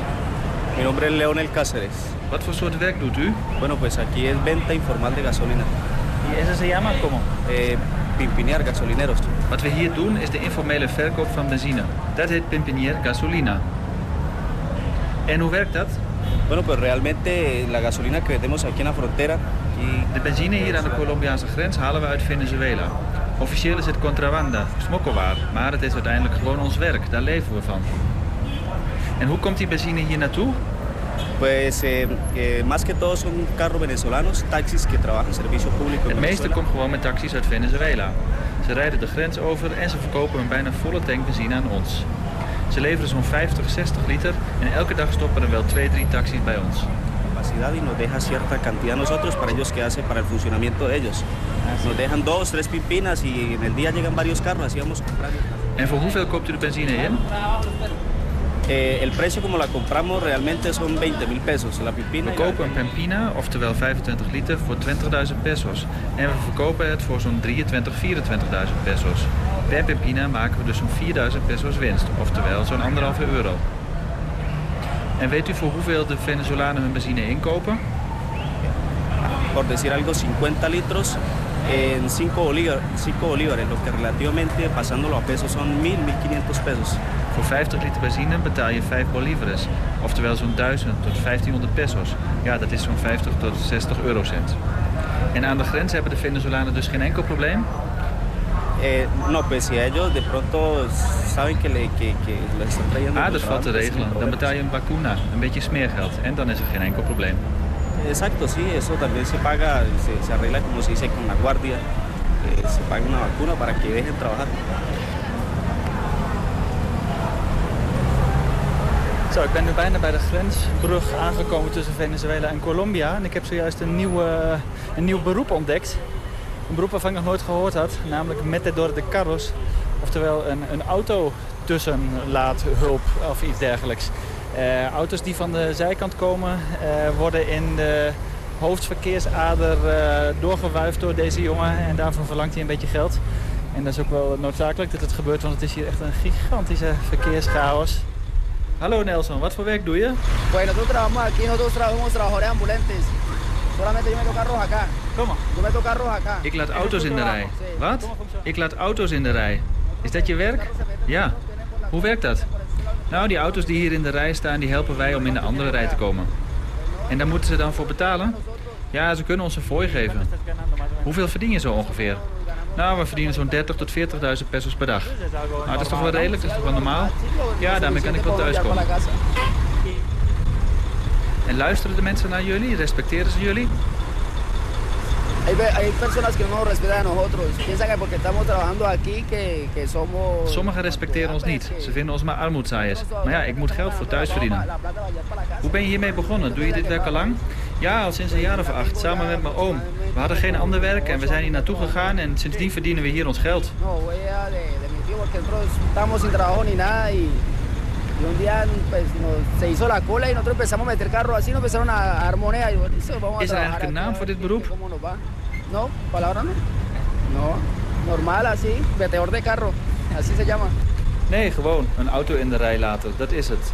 Mi nombre es Leonel Cáceres. Wat voor soort werk doet u? Bueno, pues aquí es venta informal de gasolina. ¿Y eso se llama cómo? Eh, pimpinear gasolineros. Wat we hier doen is de informele verkoop van benzine. Dat heet pimpinier gasolina. En hoe werkt dat? Bueno, pues realmente la gasolina que vendemos aquí en la frontera... Y... De benzine hier aan de Colombiaanse grens halen we uit Venezuela. Officieel is het contrabanda, smokkelwaar, maar het is uiteindelijk gewoon ons werk. Daar leven we van. En hoe komt die benzine hier naartoe? Pues eh, eh, más que todo son carros venezolanos, taxis que trabajan servicio público. Het meeste komt gewoon met taxis uit Venezuela. Ze rijden de grens over en ze verkopen een bijna volle tank benzine aan ons. Ze leveren zo'n 50, 60 liter en elke dag stoppen er wel 2, 3 taxis bij ons. Capacidad y nos deja cierta cantidad a nosotros para ellos que hace para el funcionamiento de ellos. Nos dejan dos, tres pimpinas y en el día llegan varios carros, así vamos comprando. En voor hoeveel koopt u de benzine in? Eh, el precio como la compramos realmente son 20 mil pesos. La pipina we kopen een Pampina, oftewel 25 liter, voor 20.000 pesos. En we verkopen het voor zo'n 23, 24.000 pesos. Per Pampina maken we dus zo'n 4.000 pesos winst, oftewel zo'n anderhalve euro. En weet u voor hoeveel de Venezolanen hun benzine inkopen? Por decir algo, 50 litros en 5 bolívares, 5 bolívares, lo que relativamente pasándolo a pesos son 1.000, 1.500 pesos. Voor 50 liter benzine betaal je 5 bolívares, oftewel zo'n 1000 tot 1500 pesos. Ja, dat is zo'n 50 tot 60 eurocent. En aan de grens hebben de Venezolanen dus geen enkel probleem? Eh, no, pues si ellos de pronto saben que, le, que, que lo están trayendo... Ah, dat valt te regelen. Dan betaal je een vacuna, een beetje smeergeld. En dan is er geen enkel probleem. Exacto, sí, eso también se paga, se, se arregla como se dice con la guardia. Eh, se paga una vacuna para que dejen trabajar. Zo, ik ben nu bijna bij de grensbrug aangekomen tussen Venezuela en Colombia. En ik heb zojuist een nieuw, een nieuw beroep ontdekt. Een beroep waarvan ik nog nooit gehoord had. Namelijk metedor de carros. Oftewel een, een auto tussenlaadhulp of iets dergelijks. Uh, auto's die van de zijkant komen uh, worden in de hoofdverkeersader uh, doorgewuifd door deze jongen. En daarvoor verlangt hij een beetje geld. En dat is ook wel noodzakelijk dat het gebeurt, want het is hier echt een gigantische verkeerschaos. Hallo Nelson, wat voor werk doe je? Pues nosotros trabajamos aquí, nosotros trabajamos trabajadores ambulantes. Solamente yo. Ik laat auto's in de rij. Wat? Ik laat auto's in de rij. Is dat je werk? Ja. Hoe werkt dat? Nou, die auto's die hier in de rij staan, die helpen wij om in de andere rij te komen. En daar moeten ze dan voor betalen? Ja, ze kunnen ons een fooi geven. Hoeveel verdien je zo ongeveer? Nou, we verdienen zo'n 30 tot 40.000 pesos per dag. Nou, dat is toch wel redelijk, dat is toch wel normaal? Ja, daarmee kan ik wel thuiskomen. En luisteren de mensen naar jullie? Respecteren ze jullie? Sommigen respecteren ons niet. Ze vinden ons maar armoedzaaiers. Maar ja, ik moet geld voor thuis verdienen. Hoe ben je hiermee begonnen? Doe je dit werk al lang? Ja, al sinds een jaar of acht, samen met mijn oom. We hadden geen ander werk en we zijn hier naartoe gegaan en sindsdien verdienen we hier ons geld. Y... Un día pues, nos, se hizo la cola y nosotros empezamos a meter carros así, nos empezaron a dar moneda y bueno, eso, vamos a Is er eigenlijk een naam voor dit beroep? ¿Cómo nos va? No, palabra no. No, normal así, meteor de carro, así se llama. Nee, gewoon een auto in de rij laten, dat is het.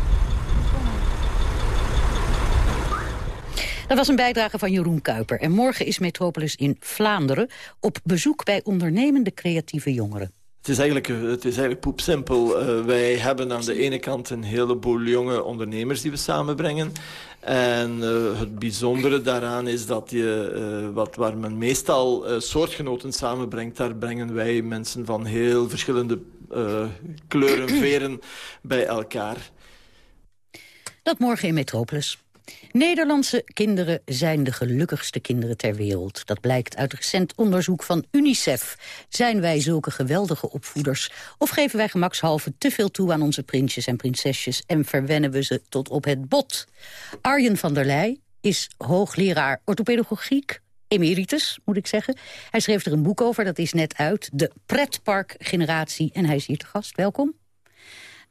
Dat was een bijdrage van Jeroen Kuiper. En morgen is Metropolis in Vlaanderen op bezoek bij ondernemende creatieve jongeren. Het is eigenlijk, het is eigenlijk poepsimpel. Uh, wij hebben aan de ene kant een heleboel jonge ondernemers die we samenbrengen. En uh, het bijzondere daaraan is dat je, uh, wat, waar men meestal soortgenoten samenbrengt... daar brengen wij mensen van heel verschillende kleuren, veren bij elkaar. Dat morgen in Metropolis. Nederlandse kinderen zijn de gelukkigste kinderen ter wereld. Dat blijkt uit recent onderzoek van UNICEF. Zijn wij zulke geweldige opvoeders? Of geven wij gemakshalve te veel toe aan onze prinsjes en prinsesjes... en verwennen we ze tot op het bot? Arjen van der Leij is hoogleraar orthopedagogiek... Emeritus, moet ik zeggen. Hij schreef er een boek over, dat is net uit. De pretparkgeneratie. En hij is hier te gast. Welkom.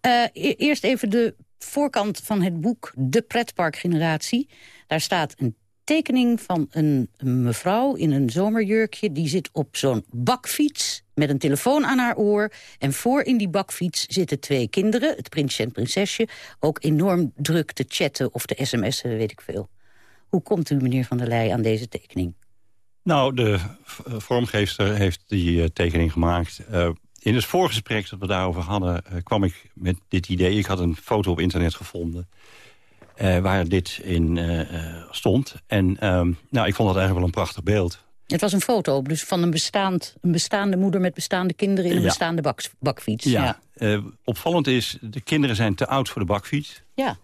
Uh, eerst even de voorkant van het boek De Pretparkgeneratie. Daar staat een tekening van een mevrouw in een zomerjurkje. Die zit op zo'n bakfiets met een telefoon aan haar oor. En voor in die bakfiets zitten twee kinderen, het prinsje en prinsesje... ook enorm druk te chatten of te sms'en, weet ik veel. Hoe komt u, meneer Van der Leij, aan deze tekening? Nou, de vormgeefster heeft die uh, tekening gemaakt... Uh, in het voorgesprek dat we daarover hadden, uh, kwam ik met dit idee. Ik had een foto op internet gevonden uh, waar dit in uh, stond. En ehm, nou, ik vond dat eigenlijk wel een prachtig beeld. Het was een foto dus van een, bestaand, een bestaande moeder met bestaande kinderen... in een bestaande bak, bakfiets. Ja, ja. opvallend is, de kinderen zijn te oud voor de bakfiets. Ja.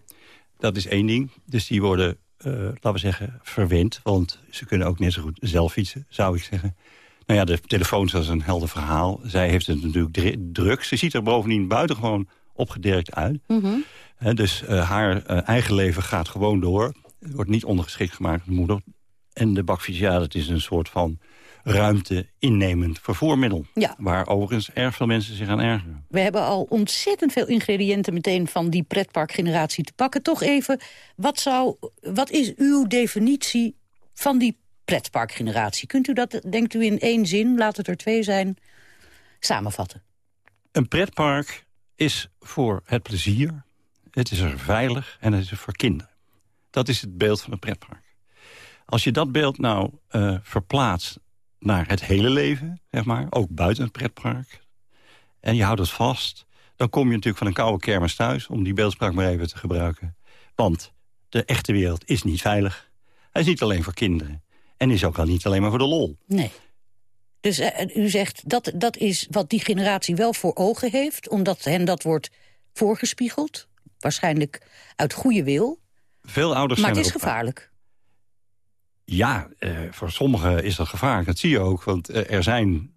Dat is één ding. Dus die worden, laten we zeggen, verwend. Want ze kunnen ook net zo goed zelf fietsen, zou ik zeggen. Nou ja, de telefoon is een helder verhaal. Zij heeft het natuurlijk druk. Ze ziet er bovendien buitengewoon opgedirkt uit. Mm dus uh, haar uh, eigen leven gaat gewoon door. Het wordt niet ondergeschikt gemaakt de moeder. En de bakfiets, ja, dat is een soort van ruimte innemend vervoermiddel. Ja. Waar overigens erg veel mensen zich aan ergeren. We hebben al ontzettend veel ingrediënten meteen van die pretparkgeneratie te pakken. Toch even, wat, zou, wat is uw definitie van die pretparkgeneratie? Kunt u dat, denkt u in één zin, laat het er twee zijn, samenvatten? Een pretpark is voor het plezier, het is er veilig en het is er voor kinderen. Dat is het beeld van een pretpark. Als je dat beeld nou uh, verplaatst naar het hele leven, zeg maar, ook buiten het pretpark... en je houdt het vast, dan kom je natuurlijk van een koude kermis thuis... om die beeldspraak maar even te gebruiken. Want de echte wereld is niet veilig. Hij is niet alleen voor kinderen. En is ook al niet alleen maar voor de lol. Nee. Dus uh, u zegt, dat, dat is wat die generatie wel voor ogen heeft... omdat hen dat wordt voorgespiegeld. Waarschijnlijk uit goede wil. Veel ouders maar zijn het is gevaarlijk. Ja, uh, voor sommigen is dat gevaarlijk. Dat zie je ook, want uh, er zijn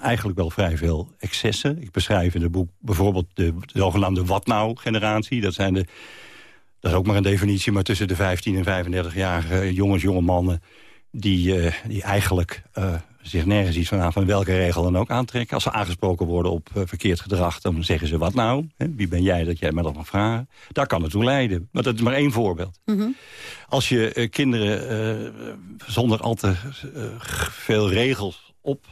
eigenlijk wel vrij veel excessen. Ik beschrijf in het boek bijvoorbeeld de, de zogenaamde wat nou generatie. Dat zijn de, dat is ook maar een definitie, maar tussen de 15 en 35-jarige jongens, jonge mannen... die, uh, die eigenlijk zich nergens iets van van welke regel dan ook aantrekken. Als ze aangesproken worden op uh, verkeerd gedrag, dan zeggen ze wat nou? Hè? Wie ben jij dat jij me dat mag vragen? Daar kan het toe leiden. Maar dat is maar één voorbeeld. Mm -hmm. Als je kinderen zonder al te veel regels op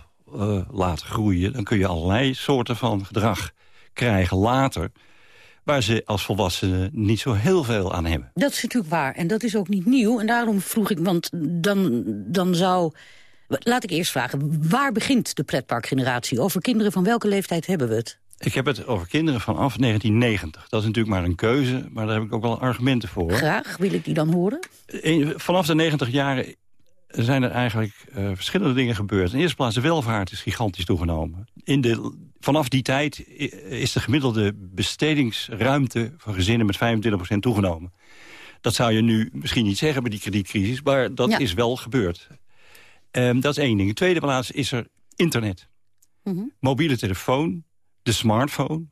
laat groeien... dan kun je allerlei soorten van gedrag krijgen later waar ze als volwassenen niet zo heel veel aan hebben. Dat is natuurlijk waar. En dat is ook niet nieuw. En daarom vroeg ik, want dan, dan zou Laat ik eerst vragen, waar begint de pretparkgeneratie? Over kinderen van welke leeftijd hebben we het? Ik heb het over kinderen vanaf 1990. Dat is natuurlijk maar een keuze, maar daar heb ik ook wel argumenten voor. Graag, wil ik die dan horen? Vanaf de 90 jaren zijn er eigenlijk uh, verschillende dingen gebeurd. In de eerste plaats, de welvaart is gigantisch toegenomen. In de, vanaf die tijd is de gemiddelde bestedingsruimte... van gezinnen met 25% toegenomen. Dat zou je nu misschien niet zeggen bij die kredietcrisis... maar dat ja. is wel gebeurd. Um, dat is één ding. In tweede plaats is er internet. Mm -hmm. Mobiele telefoon, de smartphone...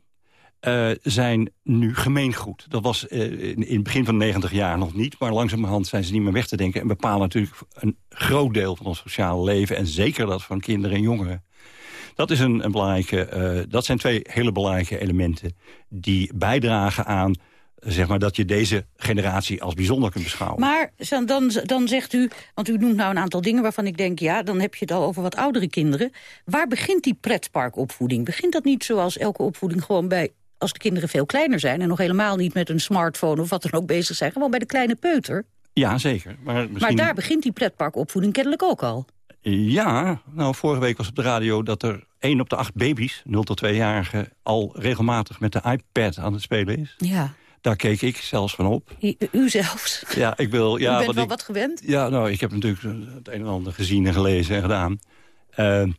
Uh, zijn nu gemeengoed. Dat was uh, in, het begin van de 90 jaar nog niet... maar langzamerhand zijn ze niet meer weg te denken... en bepalen natuurlijk een groot deel van ons sociale leven... en zeker dat van kinderen en jongeren. Dat, is een, een belangrijke, uh, dat zijn twee hele belangrijke elementen... die bijdragen aan zeg maar, dat je deze generatie als bijzonder kunt beschouwen. Maar dan, dan zegt u, want u noemt nou een aantal dingen waarvan ik denk... ja, dan heb je het al over wat oudere kinderen. Waar begint die pretparkopvoeding? Begint dat niet zoals elke opvoeding gewoon bij... als de kinderen veel kleiner zijn en nog helemaal niet met een smartphone... of wat dan ook bezig zijn, gewoon bij de kleine peuter? Ja, zeker. Maar, misschien... maar daar begint die pretparkopvoeding kennelijk ook al. Ja, nou, vorige week was op de radio dat er 1 op de 8 baby's, 0 tot 2-jarigen... al regelmatig met de iPad aan het spelen is. Ja. Daar keek ik zelfs van op. U, u zelfs? Ja, ik wil... Ja, u bent wel ik, wat gewend? Ja, nou, ik heb natuurlijk het een en ander gezien en gelezen en gedaan. Uh,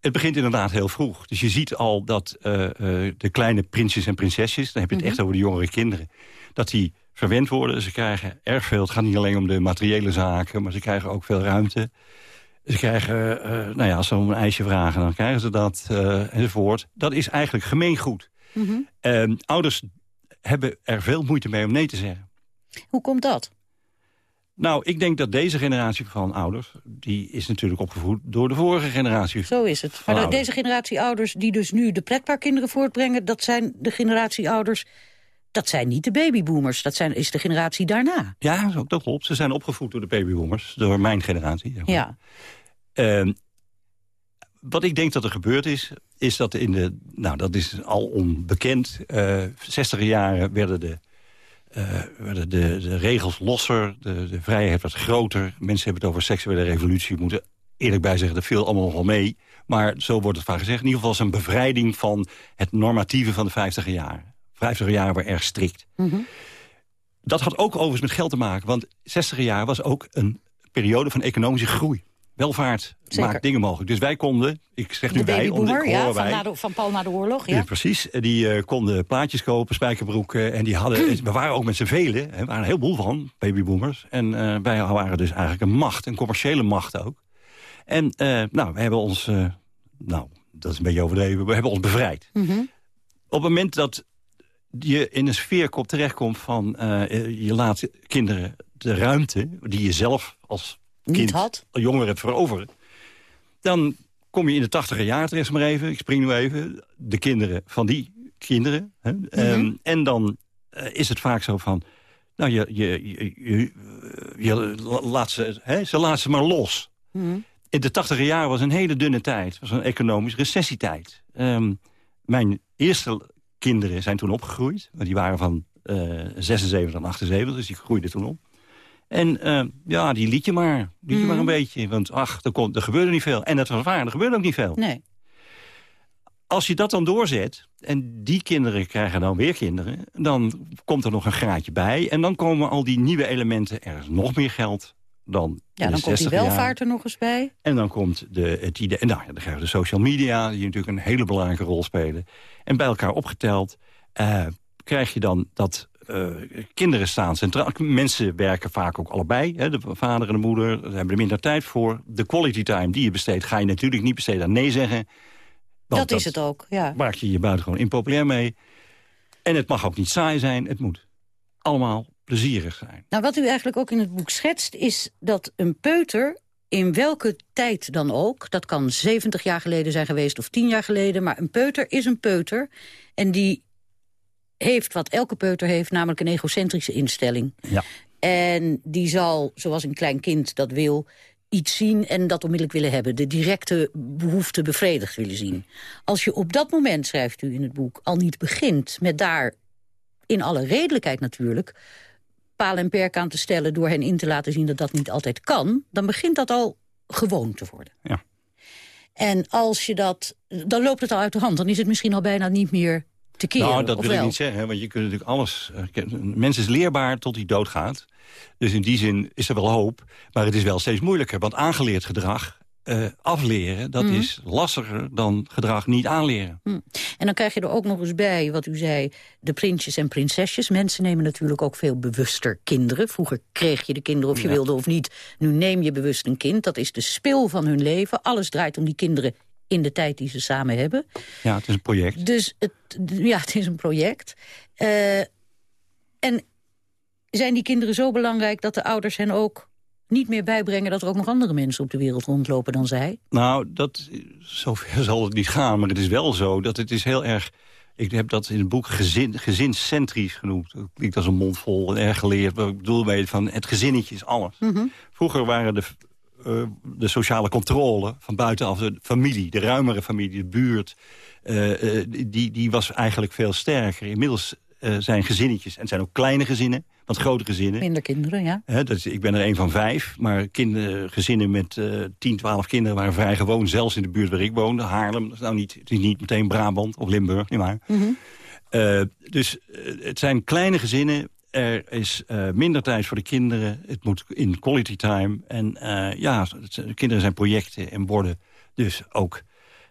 het begint inderdaad heel vroeg. Dus je ziet al dat uh, uh, de kleine prinsjes en prinsesjes... dan heb je het mm -hmm. echt over de jongere kinderen... dat die verwend worden. Ze krijgen erg veel. Het gaat niet alleen om de materiële zaken... maar ze krijgen ook veel ruimte. Ze krijgen, nou ja, als ze om een ijsje vragen... dan krijgen ze dat, enzovoort. Dat is eigenlijk gemeengoed. Mm -hmm. Ouders hebben er veel moeite mee om nee te zeggen. Hoe komt dat? Nou, ik denk dat deze generatie van ouders... die is natuurlijk opgevoed door de vorige generatie Zo is het. Maar ouders. deze generatie ouders die dus nu de pretparkkinderen voortbrengen... dat zijn de generatie ouders dat zijn niet de babyboomers, dat zijn, is de generatie daarna. Ja, dat klopt. Ze zijn opgevoed door de babyboomers, door mijn generatie. Zeg maar. Ja. Ehm, wat ik denk dat er gebeurd is, is dat in de... Nou, dat is al onbekend. Uh, 60 jaren werden de, werden de, de regels losser, de, de vrijheid werd groter. Mensen hebben het over seksuele revolutie. moeten eerlijk bij zeggen, dat viel allemaal nog wel mee. Maar zo wordt het vaak gezegd. In ieder geval is een bevrijding van het normatieve van de 50 jaren. 50 jaar waren erg strikt. Mhm. Dat had ook overigens met geld te maken. Want 60 jaar was ook een periode van economische groei. Welvaart Zeker. maakt dingen mogelijk. Dus wij konden, ik zeg nu wij, omdat ik ja, van, wij, de, van Paul na de oorlog. Ja. ja, precies. Die eh, konden plaatjes kopen, spijkerbroeken. En die hadden, we waren ook met z'n velen. Er waren een heleboel van, babyboomers. En eh, wij waren dus eigenlijk een macht, een commerciële macht ook. En eh, nou, we hebben ons, nou, dat is een beetje overdreven, we hebben ons bevrijd. Mhm. Op het moment dat je in een sfeer komt, terechtkomt van... je laat kinderen de ruimte die je zelf als Niet kind, had. jonger hebt veroveren... dan kom je in de tachtiger jaren terecht, maar even. Ik spring nu even. De kinderen van die kinderen. Hè? Ehm, en dan eh, is het vaak zo van... Nou, je, je, je, je, laat ze, hè? ze laat ze maar los. Mhm. In de tachtiger jaren was een hele dunne tijd. Het was een economisch recessietijd. Ehm, mijn eerste kinderen zijn toen opgegroeid. Die waren van eh 76 en 78, dus die groeiden toen op. En eh, ja, die liet je maar. Liet je maar een beetje. Want ach, er, kon, er gebeurde niet veel. En dat was waar, er gebeurde ook niet veel. Nee. Als je dat dan doorzet, en die kinderen krijgen dan weer kinderen... dan komt er nog een graadje bij. En dan komen al die nieuwe elementen, er is nog meer geld dan Ja, dan komt die 60 jaar. welvaart er nog eens bij. En dan komt de, het idee, en nou, ja, dan krijgen we de social media... die natuurlijk een hele belangrijke rol spelen. En bij elkaar opgeteld eh, krijg je dan dat eh, kinderen staan centraal. Mensen werken vaak ook allebei, hè, de vader en de moeder. Daar hebben er minder tijd voor. De quality time die je besteedt, ga je natuurlijk niet besteden aan nee zeggen. Dat is het ook, ja. maak je je buitengewoon impopulair mee. En het mag ook niet saai zijn, het moet allemaal plezierig zijn. Nou, wat u eigenlijk ook in het boek schetst... is dat een peuter in welke tijd dan ook... dat kan 70 jaar geleden zijn geweest of 10 jaar geleden... maar een peuter is een peuter. En die heeft wat elke peuter heeft, namelijk een egocentrische instelling. Ja. En die zal, zoals een klein kind dat wil, iets zien en dat onmiddellijk willen hebben. De directe behoefte bevredigd willen zien. Als je op dat moment, schrijft u in het boek, al niet begint met daar, in alle redelijkheid natuurlijk, paal en perk aan te stellen door hen in te laten zien dat dat niet altijd kan, dan begint dat al gewoon te worden. Ja. En als je dat, dan loopt het al uit de hand. Dan is het misschien al bijna niet meer te keren. Nou, dat wil ik niet zeggen, want je kunt natuurlijk alles... Een mens is leerbaar tot hij doodgaat. Dus in die zin is er wel hoop. Maar het is wel steeds moeilijker. Want aangeleerd gedrag, eh, afleren... dat Mhm. is lastiger dan gedrag niet aanleren. Hm. En dan krijg je er ook nog eens bij, wat u zei, de prinsjes en prinsesjes. Mensen nemen natuurlijk ook veel bewuster kinderen. Vroeger kreeg je de kinderen of je Ja. wilde of niet. Nu neem je bewust een kind. Dat is de spil van hun leven. Alles draait om die kinderen in de tijd die ze samen hebben. Ja, het is een project. Dus het, ja, het is een project. Eh, en zijn die kinderen zo belangrijk dat de ouders hen ook niet meer bijbrengen... dat er ook nog andere mensen op de wereld rondlopen dan zij? Nou, dat, zover zal het niet gaan. Maar het is wel zo dat het is heel erg... Ik heb dat in het boek gezin, gezinscentrisch genoemd. Dat klinkt als een mond vol en erg geleerd. Maar ik bedoel mee van het gezinnetje is alles. Vroeger waren de, eh, de sociale controle van buitenaf... de familie, de ruimere familie, de buurt... eh, eh, die, die was eigenlijk veel sterker. Inmiddels zijn gezinnetjes, en het zijn ook kleine gezinnen... want grote gezinnen... Minder kinderen, ja. Hè, dat is, ik ben er een van vijf, maar kinderen, gezinnen met eh 10, 12 kinderen waren vrij gewoon. Zelfs in de buurt waar ik woonde, Haarlem. Dat is nou niet, het is niet meteen Brabant of Limburg, niet waar. Eh, dus het zijn kleine gezinnen. Er is eh, minder tijd voor de kinderen. Het moet in quality time. En eh, ja, de kinderen zijn projecten en worden dus ook...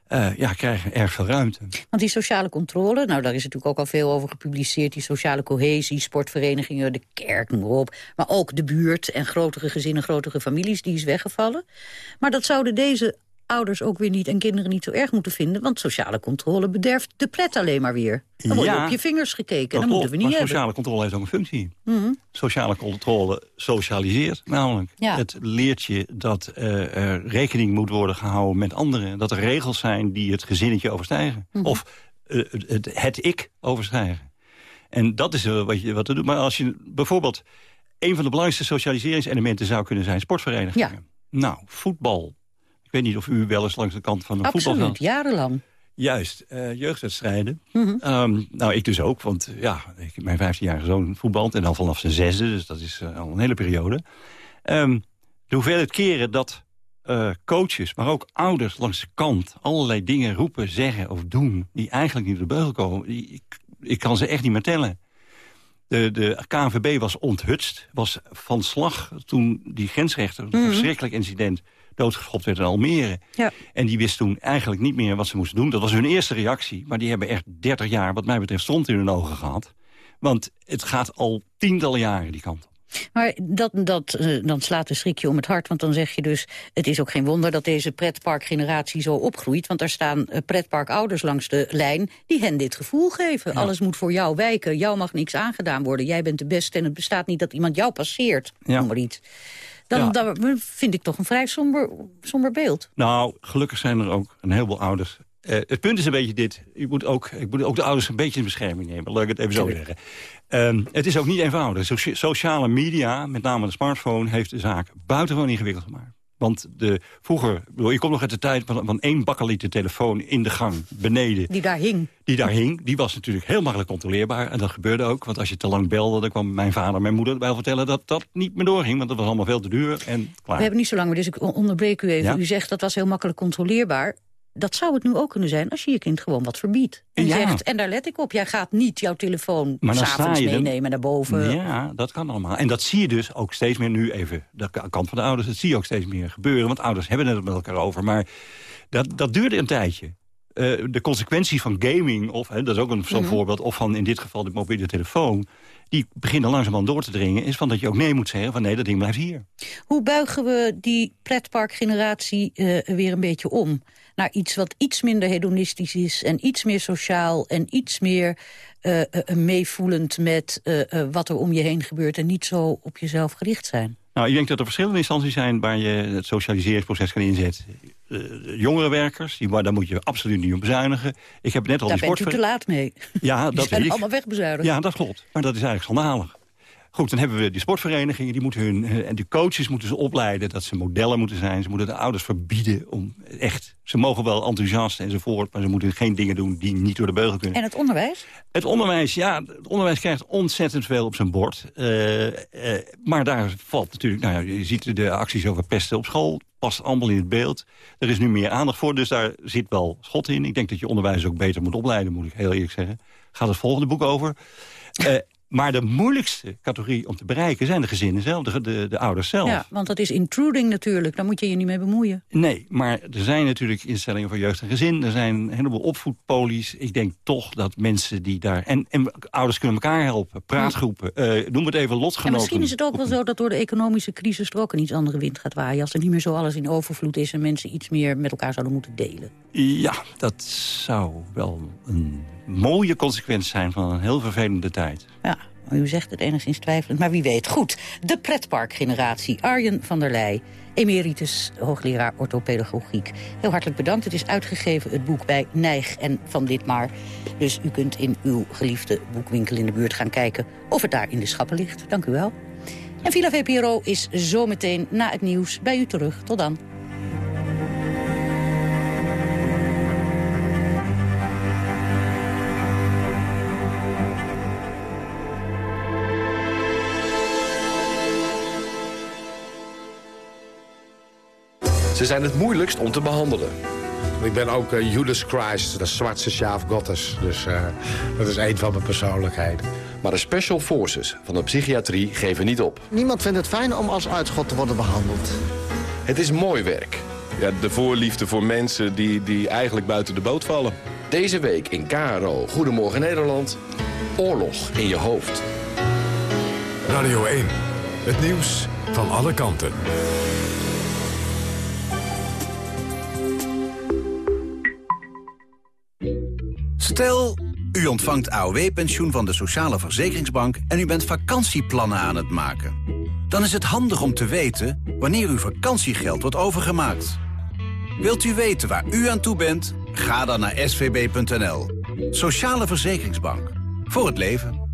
eh, ja, krijgen erg veel ruimte. Want die sociale controle, nou daar is natuurlijk ook al veel over gepubliceerd... die sociale cohesie, sportverenigingen, de kerk, noem maar op... maar ook de buurt en grotere gezinnen, grotere families, die is weggevallen. Maar dat zouden deze ouders ook weer niet en kinderen niet zo erg moeten vinden... want sociale controle bederft de pret alleen maar weer. Dan wordt Ja, op je vingers gekeken, Dat dat moeten we niet maar hebben. sociale controle heeft ook een functie. Mhm. Sociale controle socialiseert namelijk. Ja. Het leert je dat eh, er rekening moet worden gehouden met anderen. Dat er regels zijn die het gezinnetje overstijgen. Mhm. Of eh, het, het ik overstijgen. En dat is uh, wat je wat te doen. Maar als je bijvoorbeeld... een van de belangrijkste socialiseringselementen zou kunnen zijn sportverenigingen. Ja. Nou, voetbal. Ik weet niet of u wel eens langs de kant van een voetbal Absoluut, jarenlang. Juist, uh, jeugdwedstrijden. Mhm. um, nou, ik dus ook, want ja, ik, mijn 15-jarige zoon voetbalt... en al vanaf zijn zesde, dus dat is uh, al een hele periode. Um, de hoeveelheid keren dat uh, coaches, maar ook ouders langs de kant... allerlei dingen roepen, zeggen of doen... die eigenlijk niet op de beugel komen. Die, ik, ik kan ze echt niet meer tellen. De, de KNVB was onthutst, was van slag toen die grensrechter... een mm -hmm. verschrikkelijk incident doodgeschopt werd in Almere. Ja. En die wist toen eigenlijk niet meer wat ze moesten doen. Dat was hun eerste reactie. Maar die hebben echt 30 jaar, wat mij betreft, stond in hun ogen gehad. Want het gaat al tientallen jaren die kant op. Maar dat, dat, uh, dan slaat een schrikje om het hart. Want dan zeg je dus, het is ook geen wonder dat deze pretparkgeneratie zo opgroeit. Want daar staan uh, pretparkouders langs de lijn die hen dit gevoel geven. Ja. Alles moet voor jou wijken, jou mag niks aangedaan worden. Jij bent de beste en het bestaat niet dat iemand jou passeert. Ja. Maar iets. Dan, ja. dan, vind ik toch een vrij somber, somber beeld. Nou, gelukkig zijn er ook een heleboel ouders. Uh, het punt is een beetje dit. U moet ook, ik moet ook de ouders een beetje in bescherming nemen. Laat ik het even zo zeggen. Um, het is ook niet eenvoudig. So sociale media, met name de smartphone... heeft de zaak buitengewoon ingewikkeld gemaakt. Want de, vroeger, bedoel, je komt nog uit de tijd van, van één bakkelieten telefoon in de gang, beneden. Die daar hing. Die daar hing, die was natuurlijk heel makkelijk controleerbaar. En dat gebeurde ook, want als je te lang belde... dan kwam mijn vader en mijn moeder bij vertellen dat dat niet meer doorging. Want dat was allemaal veel te duur en klaar. We hebben niet zo lang meer, dus ik onderbreek u even. Ja? U zegt dat was heel makkelijk controleerbaar. Dat zou het nu ook kunnen zijn als je je kind gewoon wat verbiedt. En ja. zegt, en daar let ik op, jij gaat niet jouw telefoon s'avonds meenemen naar boven. Ja, dat kan allemaal. En dat zie je dus ook steeds meer nu even, de kant van de ouders... dat zie je ook steeds meer gebeuren, want ouders hebben het met elkaar over. Maar dat, dat duurde een tijdje. Uh, de consequentie van gaming, of, hè, dat is ook een zo'n mm -hmm. voorbeeld... of van in dit geval de mobiele telefoon... die beginnen langzamerhand door te dringen... is van dat je ook nee moet zeggen van nee, dat ding blijft hier. Hoe buigen we die pretparkgeneratie uh, weer een beetje om? Naar iets wat iets minder hedonistisch is... en iets meer sociaal en iets meer uh, meevoelend met wat er om je heen gebeurt... en niet zo op jezelf gericht zijn. Nou, ik denk dat er verschillende instanties zijn waar je het socialiseringsproces kan inzetten. Uh, jongerenwerkers, die, daar moet je absoluut niet op bezuinigen. Ik heb net al daar die bent u te laat mee. Ja, dat die zijn allemaal wegbezuinigd. Ja, dat klopt. Maar dat is eigenlijk schandalig. Goed, dan hebben we die sportverenigingen, die moeten hun, en de coaches moeten ze opleiden dat ze modellen moeten zijn. Ze moeten de ouders verbieden om echt, ze mogen wel enthousiast enzovoort, maar ze moeten geen dingen doen die niet door de beugel kunnen. En het onderwijs? Het onderwijs, ja, het onderwijs krijgt ontzettend veel op zijn bord. Uh, uh, maar daar valt natuurlijk, nou ja, je ziet de acties over pesten op school, past allemaal in het beeld. Er is nu meer aandacht voor, dus daar zit wel schot in. Ik denk dat je onderwijs ook beter moet opleiden, moet ik heel eerlijk zeggen. Gaat het volgende boek over. Uh, Maar de moeilijkste categorie om te bereiken zijn de gezinnen zelf, de, de, de, ouders zelf. Ja, want dat is intruding natuurlijk, daar moet je je niet mee bemoeien. Nee, maar er zijn natuurlijk instellingen voor jeugd en gezin. Er zijn een heleboel opvoedpolies. Ik denk toch dat mensen die daar... En, en ouders kunnen elkaar helpen, praatgroepen, uh, noem het even lotgenoten. En misschien is het ook wel zo dat door de economische crisis er ook een iets andere wind gaat waaien. Als er niet meer zo alles in overvloed is en mensen iets meer met elkaar zouden moeten delen. Ja, dat zou wel een mooie consequentie zijn van een heel vervelende tijd. Ja, u zegt het enigszins twijfelend, maar wie weet. Goed, de pretparkgeneratie. Arjen van der Leij, emeritus hoogleraar orthopedagogiek. Heel hartelijk bedankt. Het is uitgegeven, het boek bij Nijg en Van Ditmar. Dus u kunt in uw geliefde boekwinkel in de buurt gaan kijken... of het daar in de schappen ligt. Dank u wel. En Villa VPRO is zometeen na het nieuws bij u terug. Tot dan. Ze zijn het moeilijkst om te behandelen. Ik ben ook uh, Judas Christ, de zwartste sjaaf Gottes. Dus uh, dat is een van mijn persoonlijkheden. Maar de special forces van de psychiatrie geven niet op. Niemand vindt het fijn om als uitschot te worden behandeld. Het is mooi werk. Ja, de voorliefde voor mensen die, die eigenlijk buiten de boot vallen. Deze week in KRO Goedemorgen Nederland. Oorlog in je hoofd. Radio 1. Het nieuws van alle kanten. Stel, u ontvangt AOW-pensioen van de Sociale Verzekeringsbank... en u bent vakantieplannen aan het maken. Dan is het handig om te weten wanneer uw vakantiegeld wordt overgemaakt. Wilt u weten waar u aan toe bent? Ga dan naar svb.nl. Sociale Verzekeringsbank. Voor het leven.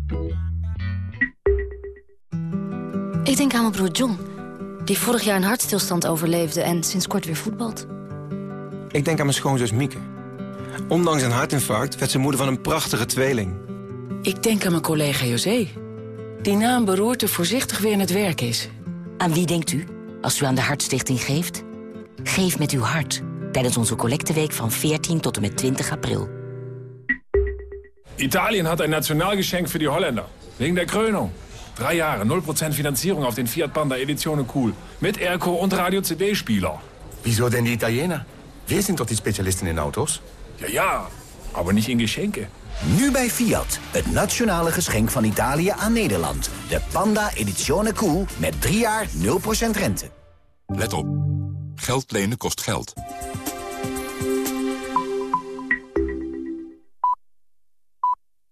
Ik denk aan mijn broer John, die vorig jaar een hartstilstand overleefde... en sinds kort weer voetbalt. Ik denk aan mijn schoonzus Mieke Ondanks een hartinfarct werd ze moeder van een prachtige tweeling. Ik denk aan mijn collega José, die na een beroerte voorzichtig weer in het werk is. Aan wie denkt u als u aan de Hartstichting geeft? Geef met uw hart tijdens onze collecteweek van 14 tot en met 20 april. Italien hat ein Nationalgeschenk für die Holländer. Wegen der Krönung. Drei Jahre, 0% Finanzierung auf den Fiat Panda Edizione Cool. Mit Airco und Radio-CD-Spieler. Wieso denn die Italiener? Wir sind doch die Spezialisten in Autos. Ja, ja, aber nicht in Geschenke. Nu bij Fiat, het nationale geschenk van Italië aan Nederland. De Panda Edizione Cool met 3 jaar 0% rente. Let op. Geld lenen kost geld.